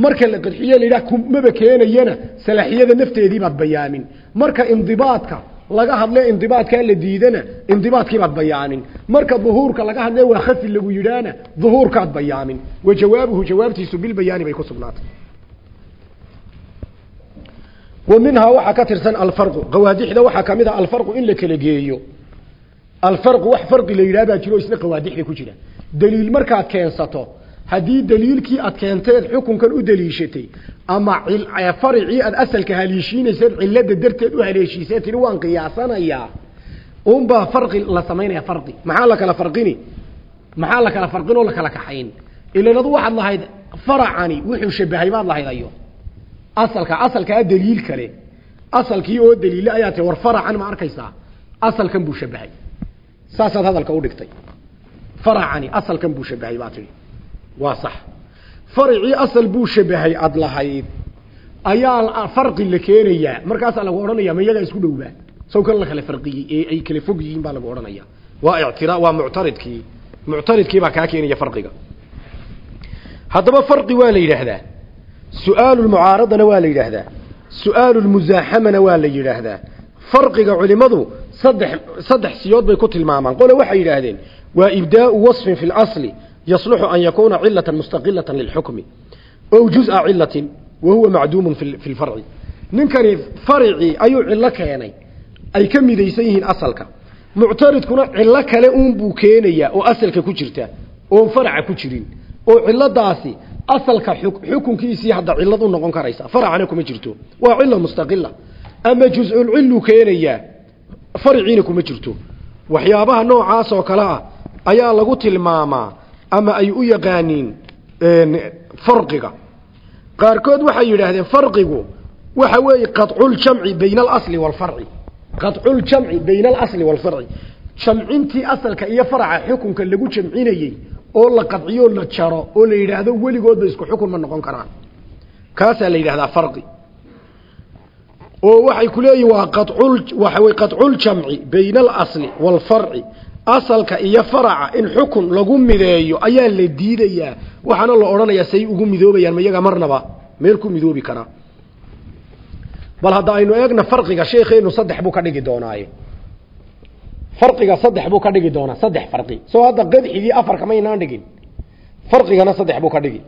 marka la qadxiyo la yidhaha kumaba keenayana salaaxiyada nafteedii baad bayaamin. Marka indibaadka laga hadle indibaadkaa la diidana indibaadkiibaad bayaanin. Marka duhuurka laga hadle waa khafi lagu yidhaana duhuurkaad bayaamin wa jawaabuhu jawaabtiisu bilbayaani bay ku sugnaatay. Wa minhaa waxaa ka tirsan alfarqu. Qawaadixda waxaa ka mid a alfarqu in la kala geeyo. Alfarqu wax farqi la yidhaha baa jiro isna qawaadixda ku jira. Daliil markaad keensato haddii daliilkii aad keenteed xukunkan u daliishatay ama faricii aad asalka haleeshiinayseed cilada darteed u haleeshiisee tiri waan qiyaasanayaa. Unbaa farqi la samaynaya farqi. Maxaa la kala farqini? Maxaa la kala farqin oo la kala kaxayn? Ilanadu waxaad lahayd faracani wuxuu shabahay baad lahayd ayo. Asalka asalkaa daliil kale. Asalkii oo daliile ayaa ti war faracan ma arkaysaa. Asalkan buu shabahay. Saasaad hadalka u dhigtay. Faracani asalkan buu shabahay baa tihi waa sax. Faricii asal buu shabahay aad lahayd. Ayaa farqi la keenayaa. Markaasaa lagu odhanaya ma iyagaa isku dhowbaa saw kan la kala farqiyey ee ay kala fog yihiin baa lagu odhanaya waa ictira waa muctaridkii. Muctaridkii baa kaa keenaya farqiga. Haddaba farqi waa la yidhaahdaa. Su'aalu lmucaaradana waa la yidhaahdaa. Su'aalu lmusaaxamana waa la yidhaahdaa. Farqiga culimadu saddex saddex siyood bay ku tilmaamaan. Qole waxay yidhaahdeen waa ibdaau wasfin fi lasli yصلح أن يكون علة مستقلة للحكم أو جزء علة وهو معدوم في الفرع ninkani farcii ayuu cilo keenay ay ka midaysan yihiin asalka muctaridkuna cilo kale uun buu keenayaa oo asalka ku jirta oon faraca ku jirin oo ciladaasi asalka xukunkiisii hadda cilad u noqon karaysa faracana kuma jirto waa cilo mustaqila ama juzculcilu keenayaa farciina kuma jirto waxyaabaha noocaas oo kale ah ayaa lagu tilmaamaa ama ay u yaqaaniin farqiga qaarkood waxay yidhaahdeen farqigu waxa weeye qaطculjamci bayna alasli waalfarci qaطculjamci bayna alasli waalfarci jamcintii asalka iyo faraca xukunka lagu jamcinayey oo la qadciyo la jaro oo la yidhaahdo weligoodba isku xukun ma noqon karaan kaasaa la yidhahdaa farqi oo waxay ku leeyihin waa qaul waxa wey qaطculjamci bayna alasli waalfarci asalka iyo faraca in xukun lagu mideeyo ayaa la diidayaa. Waxaana la odhanayaa say ugu midoobayaan ma iyaga marnaba meel ku midoobi karaa bal hadda aynu eegna farqiga sheekeenu saddex buu ka dhigi doonaaye. Farqiga saddex buu ka dhigi doonaa saddex farqi. Soo hadda qadxigii afar kamaynaan dhigin. Farqigana saddex buu ka dhigi.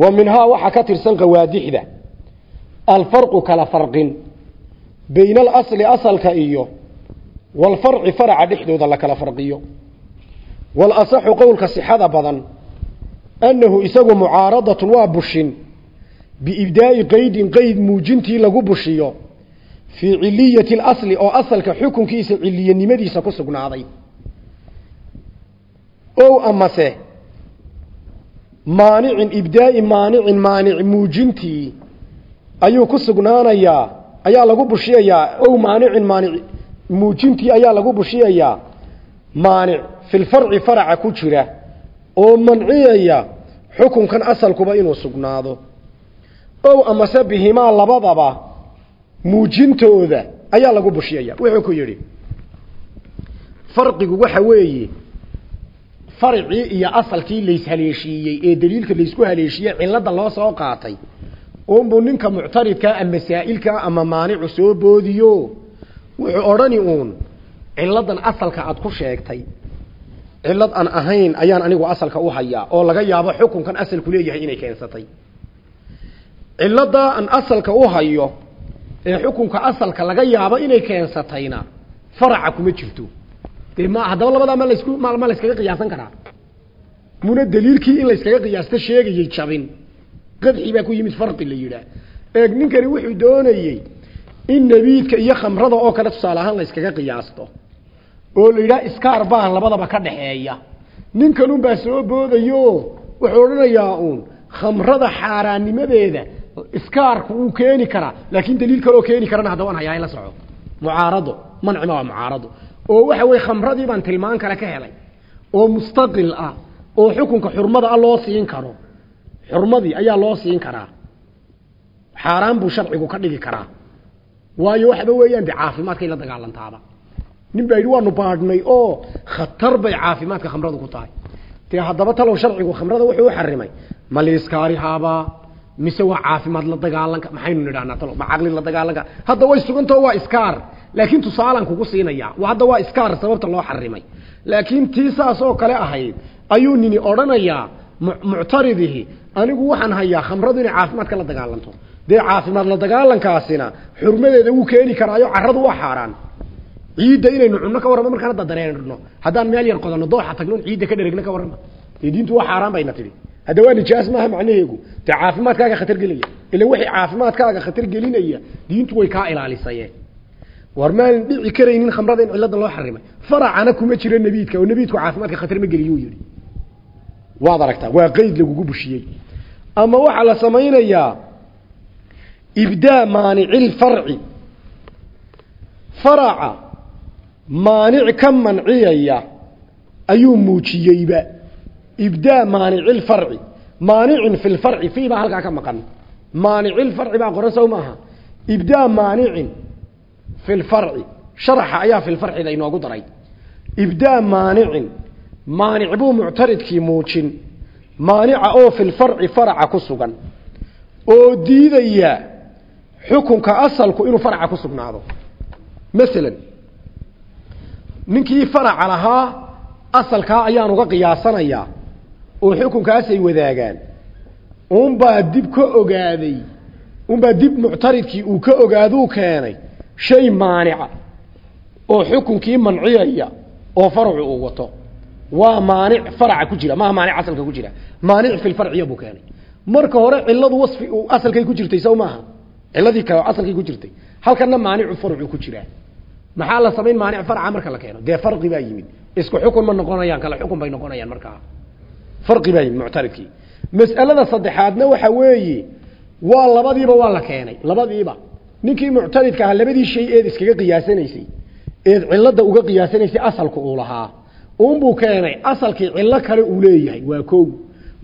Wa minhaa waxaa ka tirsan qawaadixda. Alfarqu kala farqin. Bayna alasli asalka iyo walfarci faraca dhexdooda la kala farqiyo walasaxu qowlka sixada badan annahu isagu mucaaradatun waa bushin biibdaa'i qeydin qeyd muujintii lagu bushiyo fii ciliyati اlasli oo asalka xukunkiisa ciliyanimadiisa ku sugnaaday ow amase maanicin ibdaa'i maanicin maanic muujintii ayuu ku sugnaanayaa ayaa lagu bushiyayaa ow maanicin maanic muujintii ayaa lagu bushiyayaa maanic filfarci faraca ku jira oo manciyaya xukunkan asalkuba inuu sugnaado. Ow amase bihimaa labadaba muujintooda ayaa lagu bushiyaya wuxuu ku yidhi farqigu waxa weeye farcii iyo asalkii layshaleeshiiyey ee daliilka laysku haleeshiyey cilada loo soo qaatay unbuu ninka muctaridkaa ama saa'ilkaa ama maanicu soo boodiyo wuxuu odhani uun ciladan asalka aad ku sheegtay. Cilad aan ahayn ayaan anigu asalka u hayaa oo laga yaabo xukunkan asalku leeyahay inay keensatay. Ciladaa aan asalka u hayo ee xukunka asalka laga yaabo inay keensatayna faraca kuma jirto. Dee ma haddaba labadaa ma lasku ma ma layskaga qiyaasan karaa? Muna daliilkii in layskaga qiyaasto sheegayay jabin. Qadxi baa ku yimid farqi la yidhaah. Eeg ninkani wuxuu doonayey in nebiidka iyo khamrada oo kale tusaale ahaan layskaga qiyaasto oo la yidhaha iskaar baan labadaba ka dhaxeeya. Ninkanun baa soo boodayo wuxuu odhanayaa uun khamrada xaaraannimadeeda iskaarku uu keeni karaa laakin daliil kaleoo keeni karana hadda waan hayaa la soco mucaarado mancima waa mucaarado. Oo waxa weye khamradii baan tilmaan kale ka helay oo mustaqil ah oo xukunka xurmada ah loo siin karo. Xurmadii ayaa loo siin karaa. Xaaraan buu sharcigu ka dhigi karaa waayo waxba weeyaan de caafimaadkay la dagaalantaaba. Nin baa yidhi waanu baadhnay. Oo khatar bay caafimaadka khamradu ku tahay. Dee haddaba talow sharcigu khamrada wuxuu u xarimay. Ma liiskaarihaabaa mise waa caafimaad la dagaalanka? Maxaynu nidhahnaa talo ma caqli la dagaalanka? Hadda way sugantao waa iskaar. Laakiin tusaalaan kugu siinaya. Hadda waa iskaar sababta loo xarimay. Laakiin tii saas oo kale ahayd ayuu nini odhanayaa muctaridihi anigu waxaan hayaa khamradu inay caafimaadka la dagaalanto dee caafimaad la dagaalankaasina xurmadeeda wuu keeni karaayo carradu waa xaaraan. Ciidda inaynu cunno ka warrama markaan hadda dareerno haddaan meel yar qodanno dooxa tagno ciidda ka dheregna ka warrama diintu waa xaaraan bayna tidhi. Hadda waa nijaas maaha macnaheegu. Dee caafimaadkaaga khatar gelaya ila wixii caafimaadkaaga khatar gelinaya diintu way kaa ilaalisaye war maan dhici karaynin khamrada in cilada loo xarimay. Faracana kuma jiro nebiidka oo nebiidku caafimaadka khatar ma geliyuu yidhi. Waad aragtaa waa qeyd lagugu bushiyey. Ama waxaa la samaynayaa ibdaa maanicilfarci faraca maanic ka manciyaya ayuu muujiyeyba ibdaa maanicilfarci maanicin fi lfarci fii baa halkaa ka maqan maanicilfarci baa qoran sow maaha ibdaa maanicin fi lfarci sharaxa ayaa fi lfarcida inoogu daray ibdaa maanicin maanic buu muctaridkii muujin maanica oo fi lfarci faraca ku sugan oo diidaya xukunka asalku inuu faraca ku sugnaado. Masalan ninkii faraca lahaa asalkaa ayaan uga qiyaasanayaa oo xukunkaasay wadaagaan unbaa dib ka ogaaday unbaa dib muctaridkii uu ka ogaaduu keenay shay maanica oo xukunkii manciyaya oo faracu uu wato. Waa maanic faraca ku jira maaha maanic asalka ku jira. Maanic fi lfarciya buu keenay. Marka hore ciladu wasfi asalkay ku jirtay sow maaha ciladii kale asalkay ku jirtay. Halkana maanicu farcu ku jiraa maxaa la samayn maanic farca marka la keeno. Dee farqi baa yimid. Isku xukun ma noqonayaan kale xukun bay noqonayaan markaa farqi baa yimid muctaridkii mas'alada saddexaadna waxa weeye waa labadiiba waa la keenay. Labadiiba. Ninkii muctaridka ahaa labadii shay eed iskaga qiyaasanaysay. Eed cilada uga qiyaasanaysay asalku uu lahaa. Unbuu keenay. Asalkii cillo kale uu leeyahay waa kow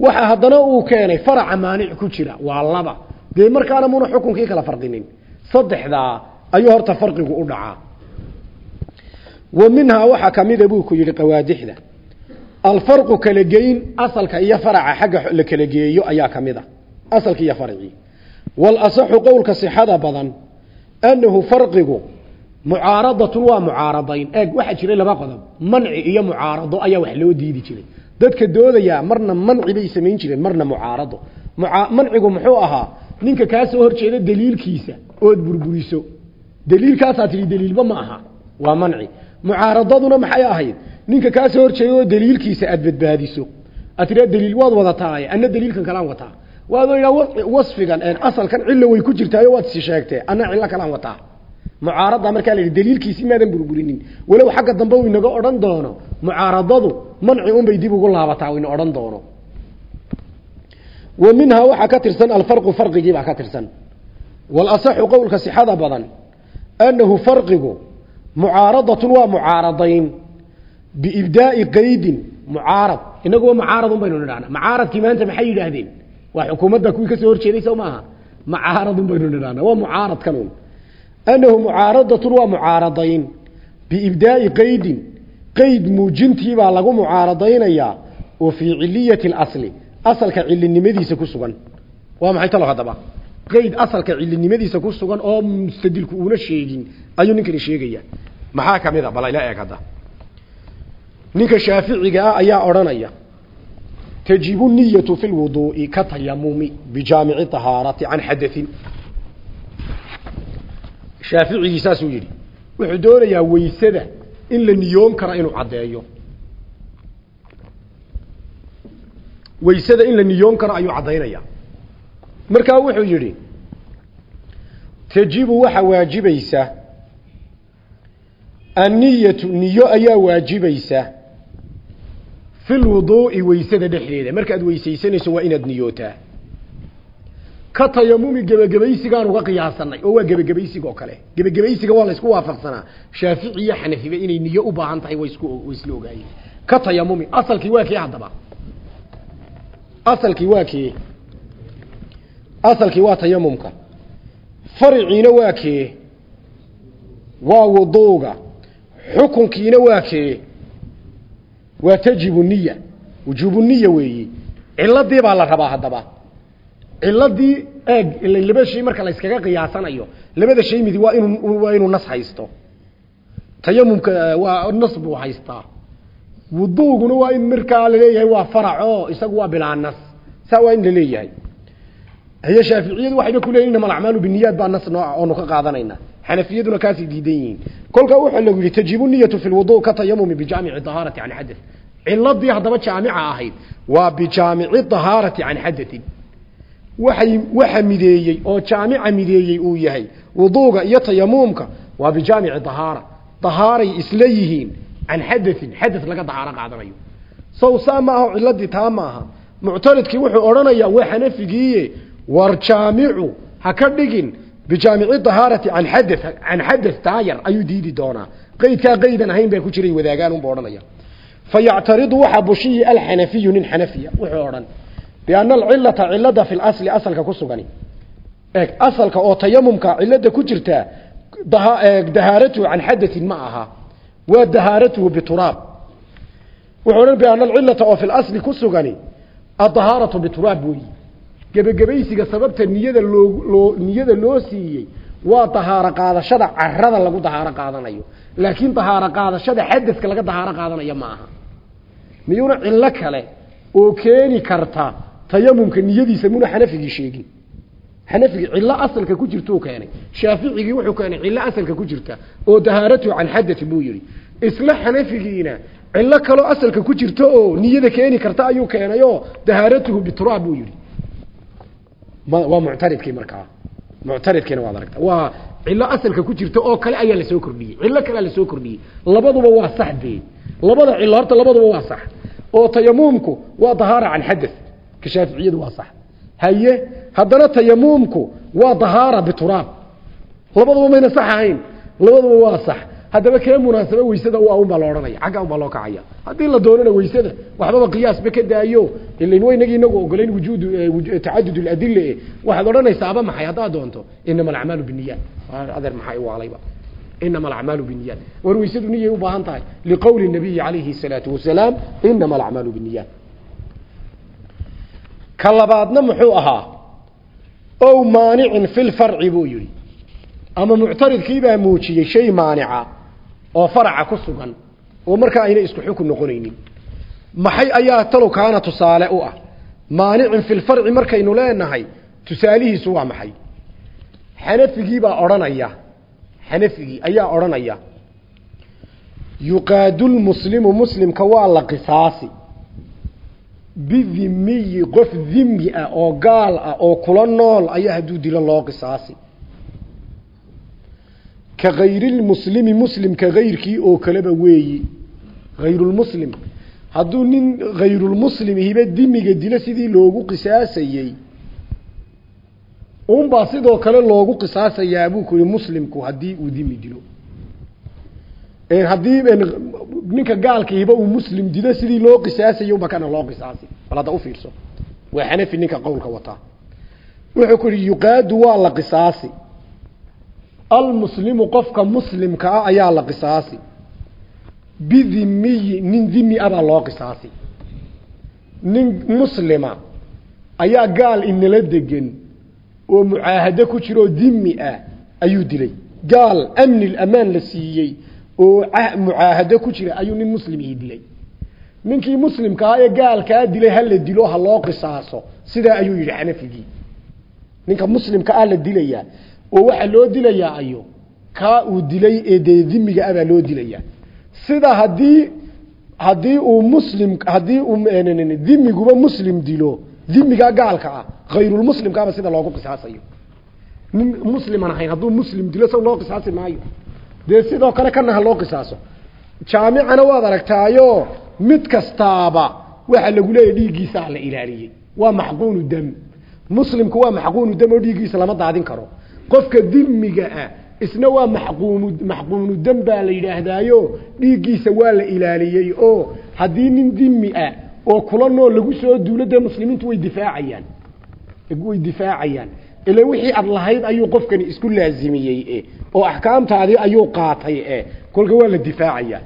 waxa haddana uu keenay faraca maanic ku jira. Waa laba dee markaana muna xukunkii kala farqinin. Saddexdaa ayuu horta farqigu u dhacaa wa minhaa waxaa kamida buu ku yidhi qawaadixda. Alfarqu kala geyn asalka iyo faraca xagga la kala geeyo ayaa ka mid a asalka iyo farcii walasaxu qowlka sixada badan annahu farqigu mucaaradatun waa mucaaradayn. Eeg waxaa jiray laba qodob. Manci iyo mucaarado ayaa wax loo diidi jiray. Dadka doodayaa marna manci bay samayn jireen marna mucaarado. Mancigu muxuu ahaa ninka kaa soo horjeeda daliilkiisa ood burburiso. Daliilkaasaa tihi daliilba ma aha. Waa manci. Mucaaradaduna maxay ahayd? Ninka kaa soo horjeeda oo daliilkiisa aad badbaadiso. Aad tiraa daliil waad wadataaye anna daliilkan kalaan wataa. Waadoo idhaa wasfigan asalkan cilo way ku jirtaayo waad si sheegtee. Anna cillo kalaan wataa. Mucaarada markaa la yidhi daliilkiisi maadan burburinin. Walow xagga dambe uu inaga odhan doono mucaaradadu manci unbay dib ugu laabataa ina odhan doono wa minhaa waxaa ka tirsan alfarqu farqigii baa ka tirsan. Walasaxu qowlka sixada badan annahu farqigu mucaaradatun waa mucaaradayn biibdaai qaydin mucaarad. Inaguwa mucaaradun baynu nidhahna mucaaradkii maanta maxay yidhaahdeen? Waa xukuumadda kuwii ka soo horjeeday sow maaha? Mucaaradun baynu nidhahna waa mucaaradkanun annahu mucaaradatun waa mucaaradayn biibdaai qaydin. Qayd muujintiibaa lagu mucaaradaynayaa oo fii ciliyati اlasli asalka cilinimadiisa ku sugan. Waa maxay talo haddaba? Qayd asalka cilinimadiisa ku sugan oo mustadilku uuna sheegin ayuu ninkani sheegaya. Maxaa ka mid a? Bal ila eeg hadda. Ninka shaaficiga ah ayaa odhanaya tajibu niyatu fi lwuduu'i ka tayamumi bijaamici طahaarati can xadain shaaficigii saasuu yidhi wuxuu doonayaa weysada in la niyoon karo inuu caddeeyo weysada in la niyoon karo ayuu caddaynaya. Markaa wuxuu yidhi tajibu waxa waajibaysa. Anniyatu niyo ayaa waajibaysa. Fi lwuduu'i weysada dhexdeeda. Markaad weysaysanayso waa inaad niyootaa. Ka tayamumi gebagabaysigaan uga qiyaasanay oo waa gebagabaysiga oo kale. Gebagabaysiga waa la isku waafaqsanaa. Shaafici iyo xanafiba inay niyo u baahan tahay way isku isla ogaayeen. Ka tayamumi asalkii waa kii haddaba asalkii waa kii asalkii waa tayamumka fariciina waa kee. Waa wuduuga xukunkiina waa kee. Waa tajibu niya wujuubu niya weeyi. Ciladii baa la rabaa haddaba. Ciladii eeg laba shay marka la iskaga qiyaasanayo. Labada shay midi waa inuu waa inuu nas haysto. Tayamumka waa nas buu haystaa wuduuguna waa in markaa la leeyahay waa farac oo isagu waa bilaa nas saa waa in la leeyahay hiye shaaficiyadu waxayba ku leeyihiin inama alacmaalu biniyaad baa nas nooca oonu ka qaadanayna. Xanafiyaduna kaasay diidan yihiin. Kolkaa waxaa lagu yihi tajibu niyatu fi lwudu ka tayamumi bijaamici dahaarati can xadath ciladii haddaba jaamica ahayd waa bijaamici dahaarati can xadatin waxay waxa mideeyey oo jaamica mideeyey uu yahay wuduuga iyo tayamuumka waa bijaamici dahaara dahaaray isla yihiin can xadatin xadath laga dahaaro qaadanayo sow saa ma aho ciladii taa ma aha muctaridkii wuxuu odhanayaa waa xanafigiiye war jaamicu ha ka dhigin bijaamici dahaarati can xadath can xadath taayar ayuu diidi doonaa qeydkaa qeydan ahayn baa ku jiray wadaagaan unba odhanaya fayactaridu waxaa bushiyi alxanafiyu nin xanafiya wuxuu odhan biana alcilata cilada fi lasli asalka ku sugani eeg asalka oo tayamumka cilada ku jirtaa dahaaratuhu can xadatin ma aha waa dahaaratuhu bituraab. Wuxuu odhan biana alcilata oo fi lasli ku sugani adahaaratu bituraab weeyi gebagabaysiga sababta niyada loo niyada loo siiyey waa dahaaro qaadashada carada lagu dahaaro qaadanayo. Laakiin dahaaro qaadashada xadadka laga dahaaro qaadanayo ma aha. Miyuuna cillo kale oo keeni karta tayamumka niyadiisa muna xanafigii sheegin xanafigii cillo asalka ku jirtuu keenay. Shaaficigii wuxuu keenay cillo asalka ku jirta oo dahaaratu can xadati buu yidhi. Isla xanafigiina cillo kaloo asalka ku jirta oo niyada keeni karta ayuu keenayoo dahaaratuhu bituraab buu yidhi. Waa muctaridkii markaa. Muctaridkiina waad aragta. Waa cillo asalka ku jirta oo kale ayaa la soo kordhiyey. Cillo kalea la soo kordhiyey. Labaduba waa sax dee labada cillo horta labaduba waa sax. Oo tayamuumku waa dahaara can xadath ka shaaficiyadu waa sax haye haddana tayamuumku waa dahaara bituraab. Labaduba mayna sax ahayn labaduba waa sax. Haddaba kee munaasabo weysada u un baa la odhanaya xagga un baa loo kacaya. Haddii la doonana weysada waxbaba qiyaasba ka daayo. Ilain waynagii inagu ogolayn wujuudu tacadud ladile waxaad odhanaysaaba maxay? Haddaad doonto inama alacmaalu biniyaat adeer maxaa iwaalayba inama alacmaalu biniyaat war weysadu niyay u baahan tahay. Liqowli nabiyi calayhi salaatu wasalaam inama alacmaalu biniyaat ka labaadna muxuu ahaa ow maanicin fi lfarci buu yihi ama muctaridkiibaa muujiyey shay maanica oo faraca ku sugan oo markaa ayna isku xukun noqonaynin. Maxay ayaa talow kaana tusaale u ah? Maanicin fi lfarci markaynu leenahay tusaalihiisu waa maxay? Xanafigiibaa odhanaya xanafigii ayaa odhanaya yuqaadu lmuslimu muslimka waa la qisaasi bidimiyi qof dimi ah oo gaal ah oo kula nool ayaa hadduu dilo loo qisaasi. Ka hayrilmuslimi muslimka hayrkii oo kaleba weeyi. Hayrulmuslim hadduu nin hayrulmuslim hiba dimiga dilo sidii loogu qisaasayey unbaa sidoo kale loogu qisaasayaa buu ku yihi muslimku haddii uu dimi dilo haddii ninka gaalka hiba uu muslim dilo sidii loo qisaasayey unba kana loo qisaasi. Bal hadda ufiirso waa xanafi ninka qowlka wataa. Wuxuu ku yihi yuqaadu waa la qisaasi. Almuslimu qofka muslimka ah ayaa la qisaasi. Bidimiyi nin dimi ah baa loo qisaasi. Nin muslima ayaa gaal inala degan oo mucaahado ku jira oo dimi ah ayuu dilay. Gaal amni amaan la siiyey oo mucaahado ku jira ayuu nin muslimihii dilay. Ninkii muslimkaa ee gaalkaa dilay ha la dilo ha loo qisaaso. Sidaa ayuu yidhi xanafigii ninka muslimka ah la dilayaa oo waxaa loo dilayaa ayo kaa uu dilay ee dee dimiga ah baa loo dilayaa sida haddii haddii uu muslim haddii uu dimiguba muslim dilo dimigaa gaalka ah hayrulmuslimkaaba sida loogu qisaasayo. Nin musliman ahayn hadduu muslim dilo sa loo qisaasi maayo dee sidoo kale kana ha loo qisaaso. Jaamicana waad aragtaayo mid kastaaba waxa lagu leeyahy dhiiggiisaa la ilaaliyey waa maxquunu dam. Muslimku waa maxquunu dam oo dhiiggiisa lama daadin karo. Qofka dimiga ah isna waa maxquunu maxquunu dam baa la yidhaahdaayo dhiiggiisa waa la ilaaliyey oo haddii nin dimi ah oo kula nool lagu soo duulo dee muslimiintu way difaacayaan. Way difaacayaan ila wixii ad lahayd ayuu qofkani isku laazimiyey e oo axkaamtaadii ayuu qaatay e kolka waa la difaacayaa.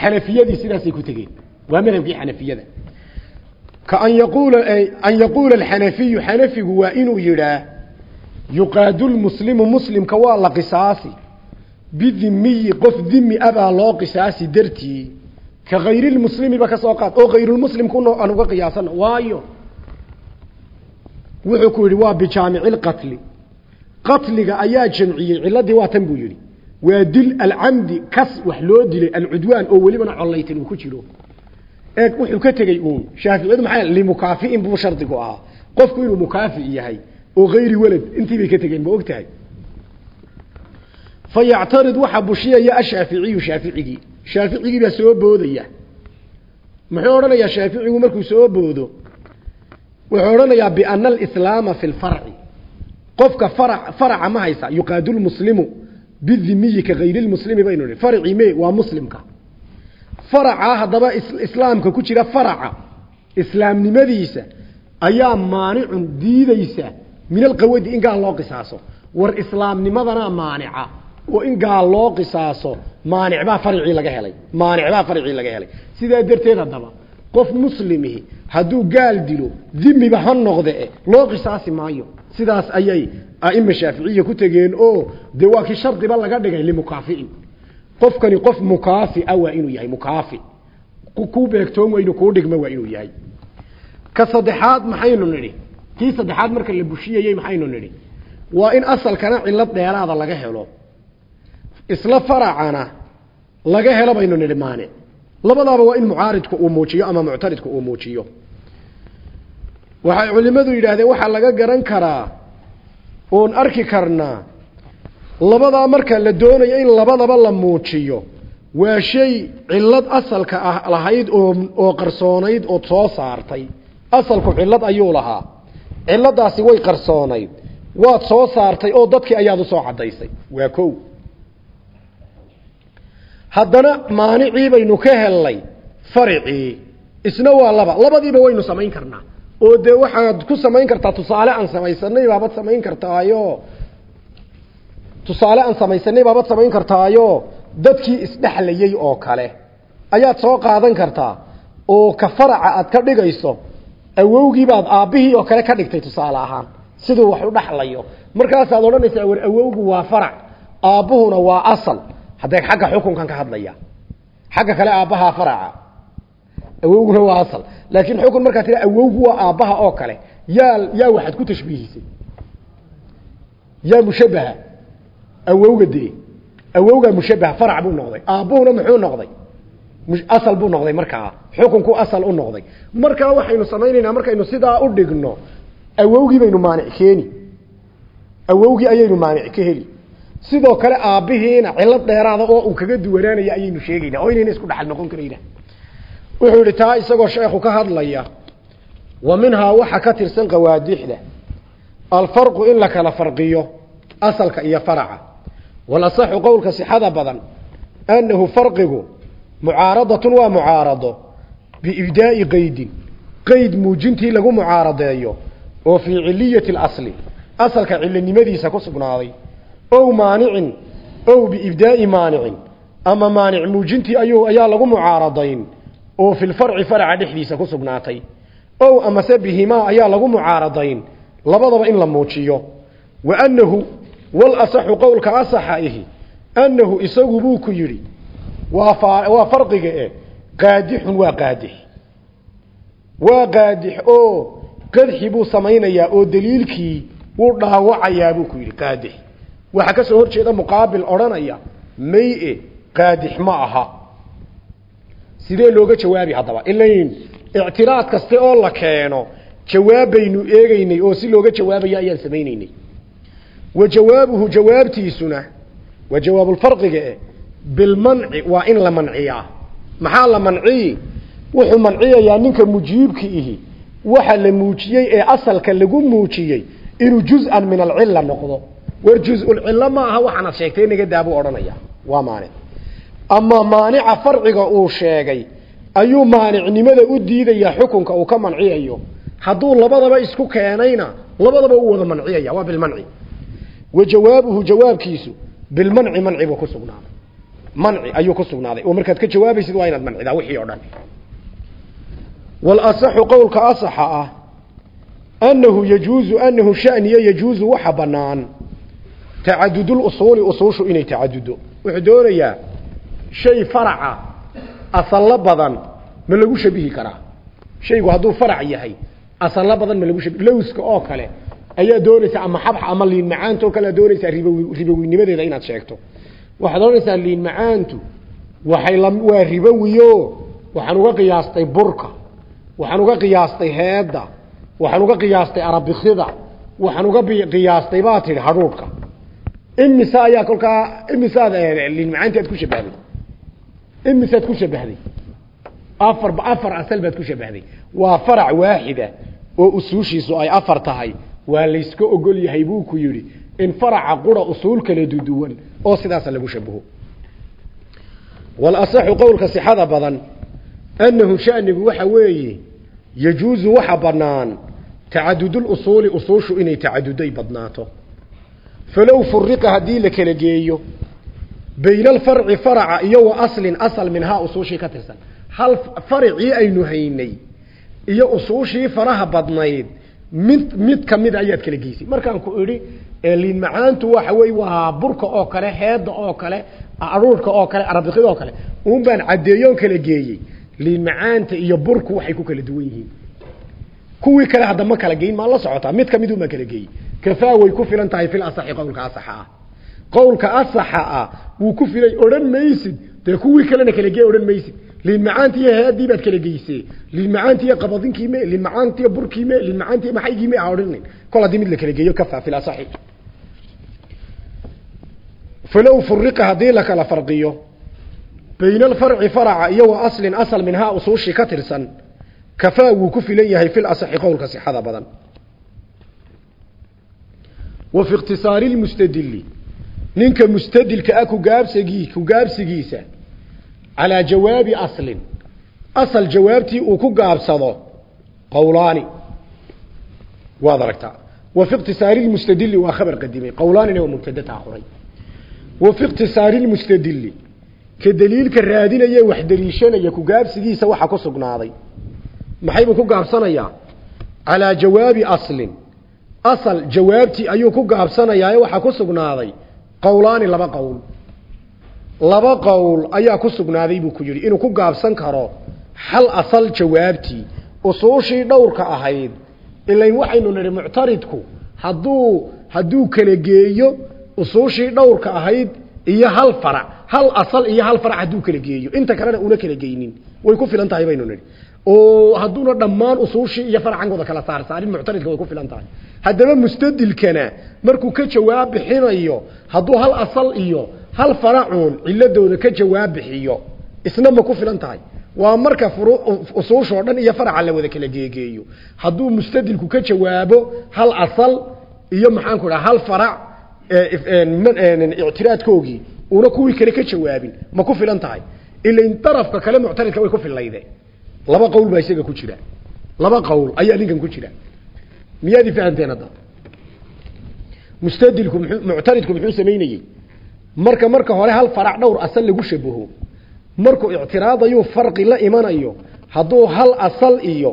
Xanafiyadii sidaasay ku tegeen. Waa madhabkii xanafiyada. Kaan yaquula an yaquula alxanafiyu xanafigu waa inuu yidhaa yuqaadu lmuslimu muslimka waa la qisaasi. Bidimiyi qof dimi abaa loo qisaasi dartii ka hayrilmuslimiba ka soo qaad oo hayrulmuslimku aan uga qiyaasano waayo wuxuu ku yidhi waa bijaamici lqatli qatliga ayaa jamciyey ciladii waa tan buu yidhi. Waa dil alcamdi kas wax loo dilay alcudwaan oo welibana collaytan uu ku jiro. Eeg wuxuu ka tegey uun. Shaaficiyadu maxaa limukaafi'in buu shardigu ahaa. Qofku inuu mukaafi yahay oo hayri walad intii bay ka tegeen ma og tahay fa yactarid waxaa bushiyaya ashaaficiyu shaaficigii. Shaaficigii baa soo boodaya. Muxuu odhanayaa shaaficigu markuu soo boodo wuxuu odhanayaa biana alislaama fi lfarci qofka faraca ma haysa yuqaadu lmuslimu bidimiyi ka hayrilmuslimi baynu nihi farci me waa muslimka. Faraca haddaba islaamka ku jira faraca islaamnimadiisa ayaa maanicun diideysa min alqawadi in gaal loo qisaaso. War islaamnimadana maanica oo in gaal loo qisaaso maanic baa farcii laga helay. Maanic baa farcii laga helay. Sidaa darteed haddaba qof muslimihi hadduu gaal dilo dimiba ha noqde loo qisaasi maayo. Sidaas ayay aima shaaficiya ku tegeen oo dee waa kii shardiba laga dhigay limukaafiin. Qofkani qof mukaafi a waa inuu yahay mukaafi. Ku beegtoon weynu kuu dhigma waa inuu yahay. Ka saddexaad maxaynu nidhi? Kii saddexaad marka la bushiyayey maxaynu nidhi? Waa in asalkana cilad dheeraada laga helo. Isla faracana laga helo baynu nidhi maanic labadaaba waa in mucaaridku uu muujiyo ama muctaridku uu muujiyo. Waxay culimmadu yidhaahdeen waxaa laga garan karaa oon arki karnaa labadaa marka la doonayo in labadaba la muujiyo. Waa shay cillad asalka ah lahayd oo oo qarsoonayd ood soo saartay. Asalku cillad ayuu lahaa. Cilladaasi way qarsoonayd. Waad soo saartay oo dadkii ayaad u soo caddaysay. Waa kow haddana maanicii baynu ka hellay faricii isna waa laba. Labadiiba waynu samayn karnaa. Oo dee waxaad ku samayn kartaa tusaale aan samaysanay baabad samayn kartaayo. Tusaale aan samaysanay baabad samayn kartaayo. Dadkii isdhexlayay oo kale. Ayaad soo qaadan kartaa. Oo ka faraca aad ka dhigayso awowgiibaad aabbihii oo kale ka dhigtay tusaale ahaan. Siduu wax u dhexlayo. Markaasaad odhanaysaa war awowgu waa farac. Aabbuhuna waa asal haddee xagga xukunkan ka hadlaya. Xagga kale aabbahaa faraca. Awowguna waa asal. Laakiin xukun markaa tira awowgu waa aabbaha oo kale. Yaa yaa waxaad ku tashbiihisay. Yaa mushabaha awowga dee. Awowgaa mushabaha farac buu noqday. Aabbuhuna muxuu noqday? Asal buu noqday markaa. Xukunku asal u noqday. Markaa waxaynu samaynaynaa markaynu sidaa u dhigno. Awowgii baynu maanic keeni. Awowgii ayaynu maanic ka heli sidoo kale aabbihiina cilad dheeraada oo uu kaga duwanaanaya ayaynu sheegaynaa oo inayna isku dhaxal noqon karayna. Wuxuu yidhi taa isagoo sheekhu ka hadlaya wa minhaa waxa ka tirsan qawaadixda. Alfarqu in la kala farqiyo asalka iyo faraca. Walasaxu qowlka sixada badan annahu farqigu mucaaradatun waa mucaarado biibdaa'i qeydin qeyd muujintii lagu mucaaradeeyo oo fii ciliyati اlasli asalka cilinimadiisa ku sugnaaday ow maanicin ow biibdaa'i maanicin ama maanic muujintii ayuu ayaa lagu mucaaradayn oo fi lfarci faraca dhexdiisa ku sugnaatay. Ow amase bihimaa ayaa lagu mucaaradayn labadaba in la muujiyo. Wa annahu walasaxu qowlka asaxa ihi annahu isagu buu ku yidhi waa waa farqiga e qaadixun waa qaadix. Waa qaadix oo qadxi buu samaynayaa oo daliilkii wuu dhaawacayaa ku yidhi waxaa ka soo hor jeeda muqaabil odhanaya may-e qaadix ma aha. Sidee looga jawaabi haddaba? Ilayn ictiraad kaste oo la keeno jawaab baynu eegeynay oo si looga jawaabaya ayaan samayneynay wa jawaabuhu jawaabtiisuna waa jawaabulfarqiga eh bilmanci waa in la manciyaa. Maxaa la manciyi wuxuu manciyayaa ninka mujiibka ihi. Waxa la muujiyey ee asalka lagu muujiyey inuu juz-an min alcilla noqdo war juz-ulcillo ma aha waxaanad sheegtay naga daabuu odhanaya. Waa maanic ama maanica farciga uu sheegay ayuu maanicnimada u diidayaa xukunka uu ka manciyayo. Hadduu labadaba isku keenayna labadaba u wada manciyaya waa bilmanci. Wa jawaabuhu jawaabkiisu bilmanci manci buu ku sugnaaday. Manci ayuu ku sugnaaday. Oo markaad ka jawaabaysid waa inaad mancidaa wixii o dhan. Walasaxu qowlka asaxa ah annahu yajuuzu annahu shaniya yajuuzu waxa bannaan tacadudulusuuli usuushu inay tacadudo wuxuu doonayaa shay faraca asallo badan ma lagu shabihi karaa. Shaygu hadduu farac yahay asallo badan ma lagu shabihi. Lowska oo kale ayaa doonaysaa ama xabxa ama liin macaanta oo kale aad doonaysaa ribowi ribowinimadeeda inaad sheegto. Waxaad doonaysaa liin macaantu waxay la waa ribowiyo waxaan uga qiyaastay burka waxaan uga qiyaastay heedda waxaan uga qiyaastay arabikida waxaan imise ayaa kolkaa imisaad liin macaanti aad ku shabahday. Imisaad ku shabahday. Afar afar asal baad ku shabahday. Waa farac waaxida oo usuushiisu ay afar tahay. Waa layska ogol yahay buu ku yidhi in faraca qura usuul kala duduwan oo sidaasa lagu shabaho. Walasaxu qowlka sixada badan annahu shanigu waxa weeye yajuuzu waxa bannaan tacadudulusuuli usuushu inay tacaduday badnaato falow furiqa haddii la kala geeyo bayna alfarci faraca iyo wa aslin asal minhaa usuushii ka tirsan. Hal faricii aynu haynay iyo usuushii faraha badnayd mid mid kamida ayaad kala geysay. Markaan ku idhi liin macaantu waxa wey waa burka oo kale heedda oo kale aruurka oo kale arabikida oo kale. Uun baan caddeeyoon kala geeyey. Liin macaanta iyo burku waxay ku kala duwan yihiin. Kuwii kale hadda ma kala geyn maa la socotaa. Mid ka mid umaa kala geeyey kafaa way ku filan tahay fil asaxi qowlka asaxa ah. Qowlka asaxa ah ku filay odhan maysid. Dee kuwii kalena kala geey odhan maysid. Liin macaantiiyo heedii baad kala geysee. Liin macaantiiyo qabadinki me liin macaantiyo burkii me liin macaantiyo maxaygii me odhanin. Kol haddii mid la kala geeyo kafaa fil asaxi. Falow furiqa haddii la kala farqiyo bayna alfarci faraca iyo wa aslin asal minhaa usuushii ka tirsan kafaa wuu ku filan yahay fil asaxi qowlka sixada badan wa fi ikhtisaari lmustadili ninka mustadilka ah kugaabsagii kugaabsigiisa calaa jawaabi aslin. Asal jawaabtii uu ku gaabsado qowlaani waad aragtaa wa fi ikhtisaari lmustadili waa khabar qadimay. Qowlaanina waa mubtada taakuray. Wa fi ikhtisaari lmustadili ka daliilka raadinaya wax daliishanaya kugaabsigiisa waxa ku sugnaaday. Maxaybuu ku gaabsanayaa? Calaa jawaabi asal jawaabtii ayuu ku gaabsanayaa waxaa ku sugnaaday qowlaani laba qowl. Laba qowl ayaa ku sugnaaday buu ku yidhi inuu ku gaabsan karo hal asal jawaabtii usuushii dhowrka ahayd. Ilayn waxaynu nidhi muctaridku hadduu hadduu kala geeyo usuushii dhowrka ahayd iyo hal farac hal asal iyo hal farac hadduu kala geeyo inta kalena una kala geynin. Way ku filan tahay baynu nidhi oo hadduuna dhammaan usuushii iyo farcankooda kala saar saarin muctaridka way ku filan tahay. Haddaba mustadilkana markuu ka jawaab bixinayo hadduu hal asal iyo hal faracuun ciladooda ka jawaab bixiyo isna ma ku filan tahay. Waa marka usuushoo dhan iyo faraca la wada kala geegeeyo. Hadduu mustadilku ka jawaabo hal asal iyo maxaanku dhaha hal farac ictiraadkoogii una kuwii kale ka jawaabin ma ku filan tahay. Ilain darafka kale muctaridka way ku fillayde laba qowl baa isaga ku jira. Laba qowl ayaa ninkan ku jira. Miyaad ifahanteen hadda? Mustadilku muctaridku muxuu samaynayey marka marka hore hal farac dhowr asal lagu shabaho. Markuu ictiraadayu farqi la imanayo hadduu hal asal iyo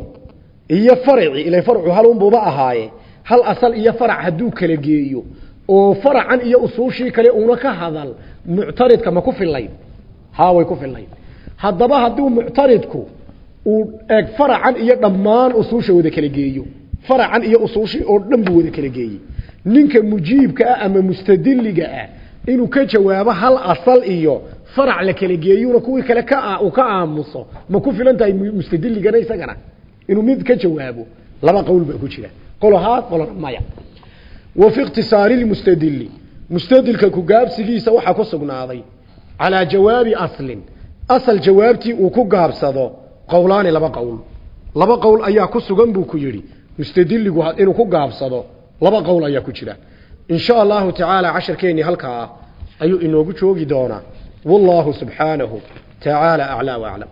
iyo faraci ila farcu halunbuuba ahaaye. Hal asal iyo farac hadduu kala geeyo oo faracan iyo usuushii kale una ka hadal muctaridka ma ku fillayn? Haa way ku fillayn. Haddaba hadduu muctaridku uu eeg faracan iyo dhammaan usuusha wada kala geeyo. Faracan iyo usuushii oo dhan buu wada kala geeyey. Ninka mujiibka ah ama mustadiliga ah inuu ka jawaabo hal asal iyo farac la kala geeyuna kuwii kale ka uu ka aamuso ma ku filan tahay mustadiligana isagana? Inuu mid ka jawaabo laba qowl baa ku jira. Qolo haa qolona maya. Wa fi lmustadili mustadilka kugaabsigiisa waxaa ku sugnaaday. Calaa jawaabi aslin. Asal jawaabtii uu ku gaabsado qowlaani laba qowl. Laba qowl ayaa ku sugan buu ku yidhi mustadiligu inuu ku gaabsado. Laba qowl ayaa ku jira. In sha allahu tacaala casharkeennii halkaa ah ayuu inoogu joogi doonaa. Wallahu subxaanahu tacaala aclaa waclam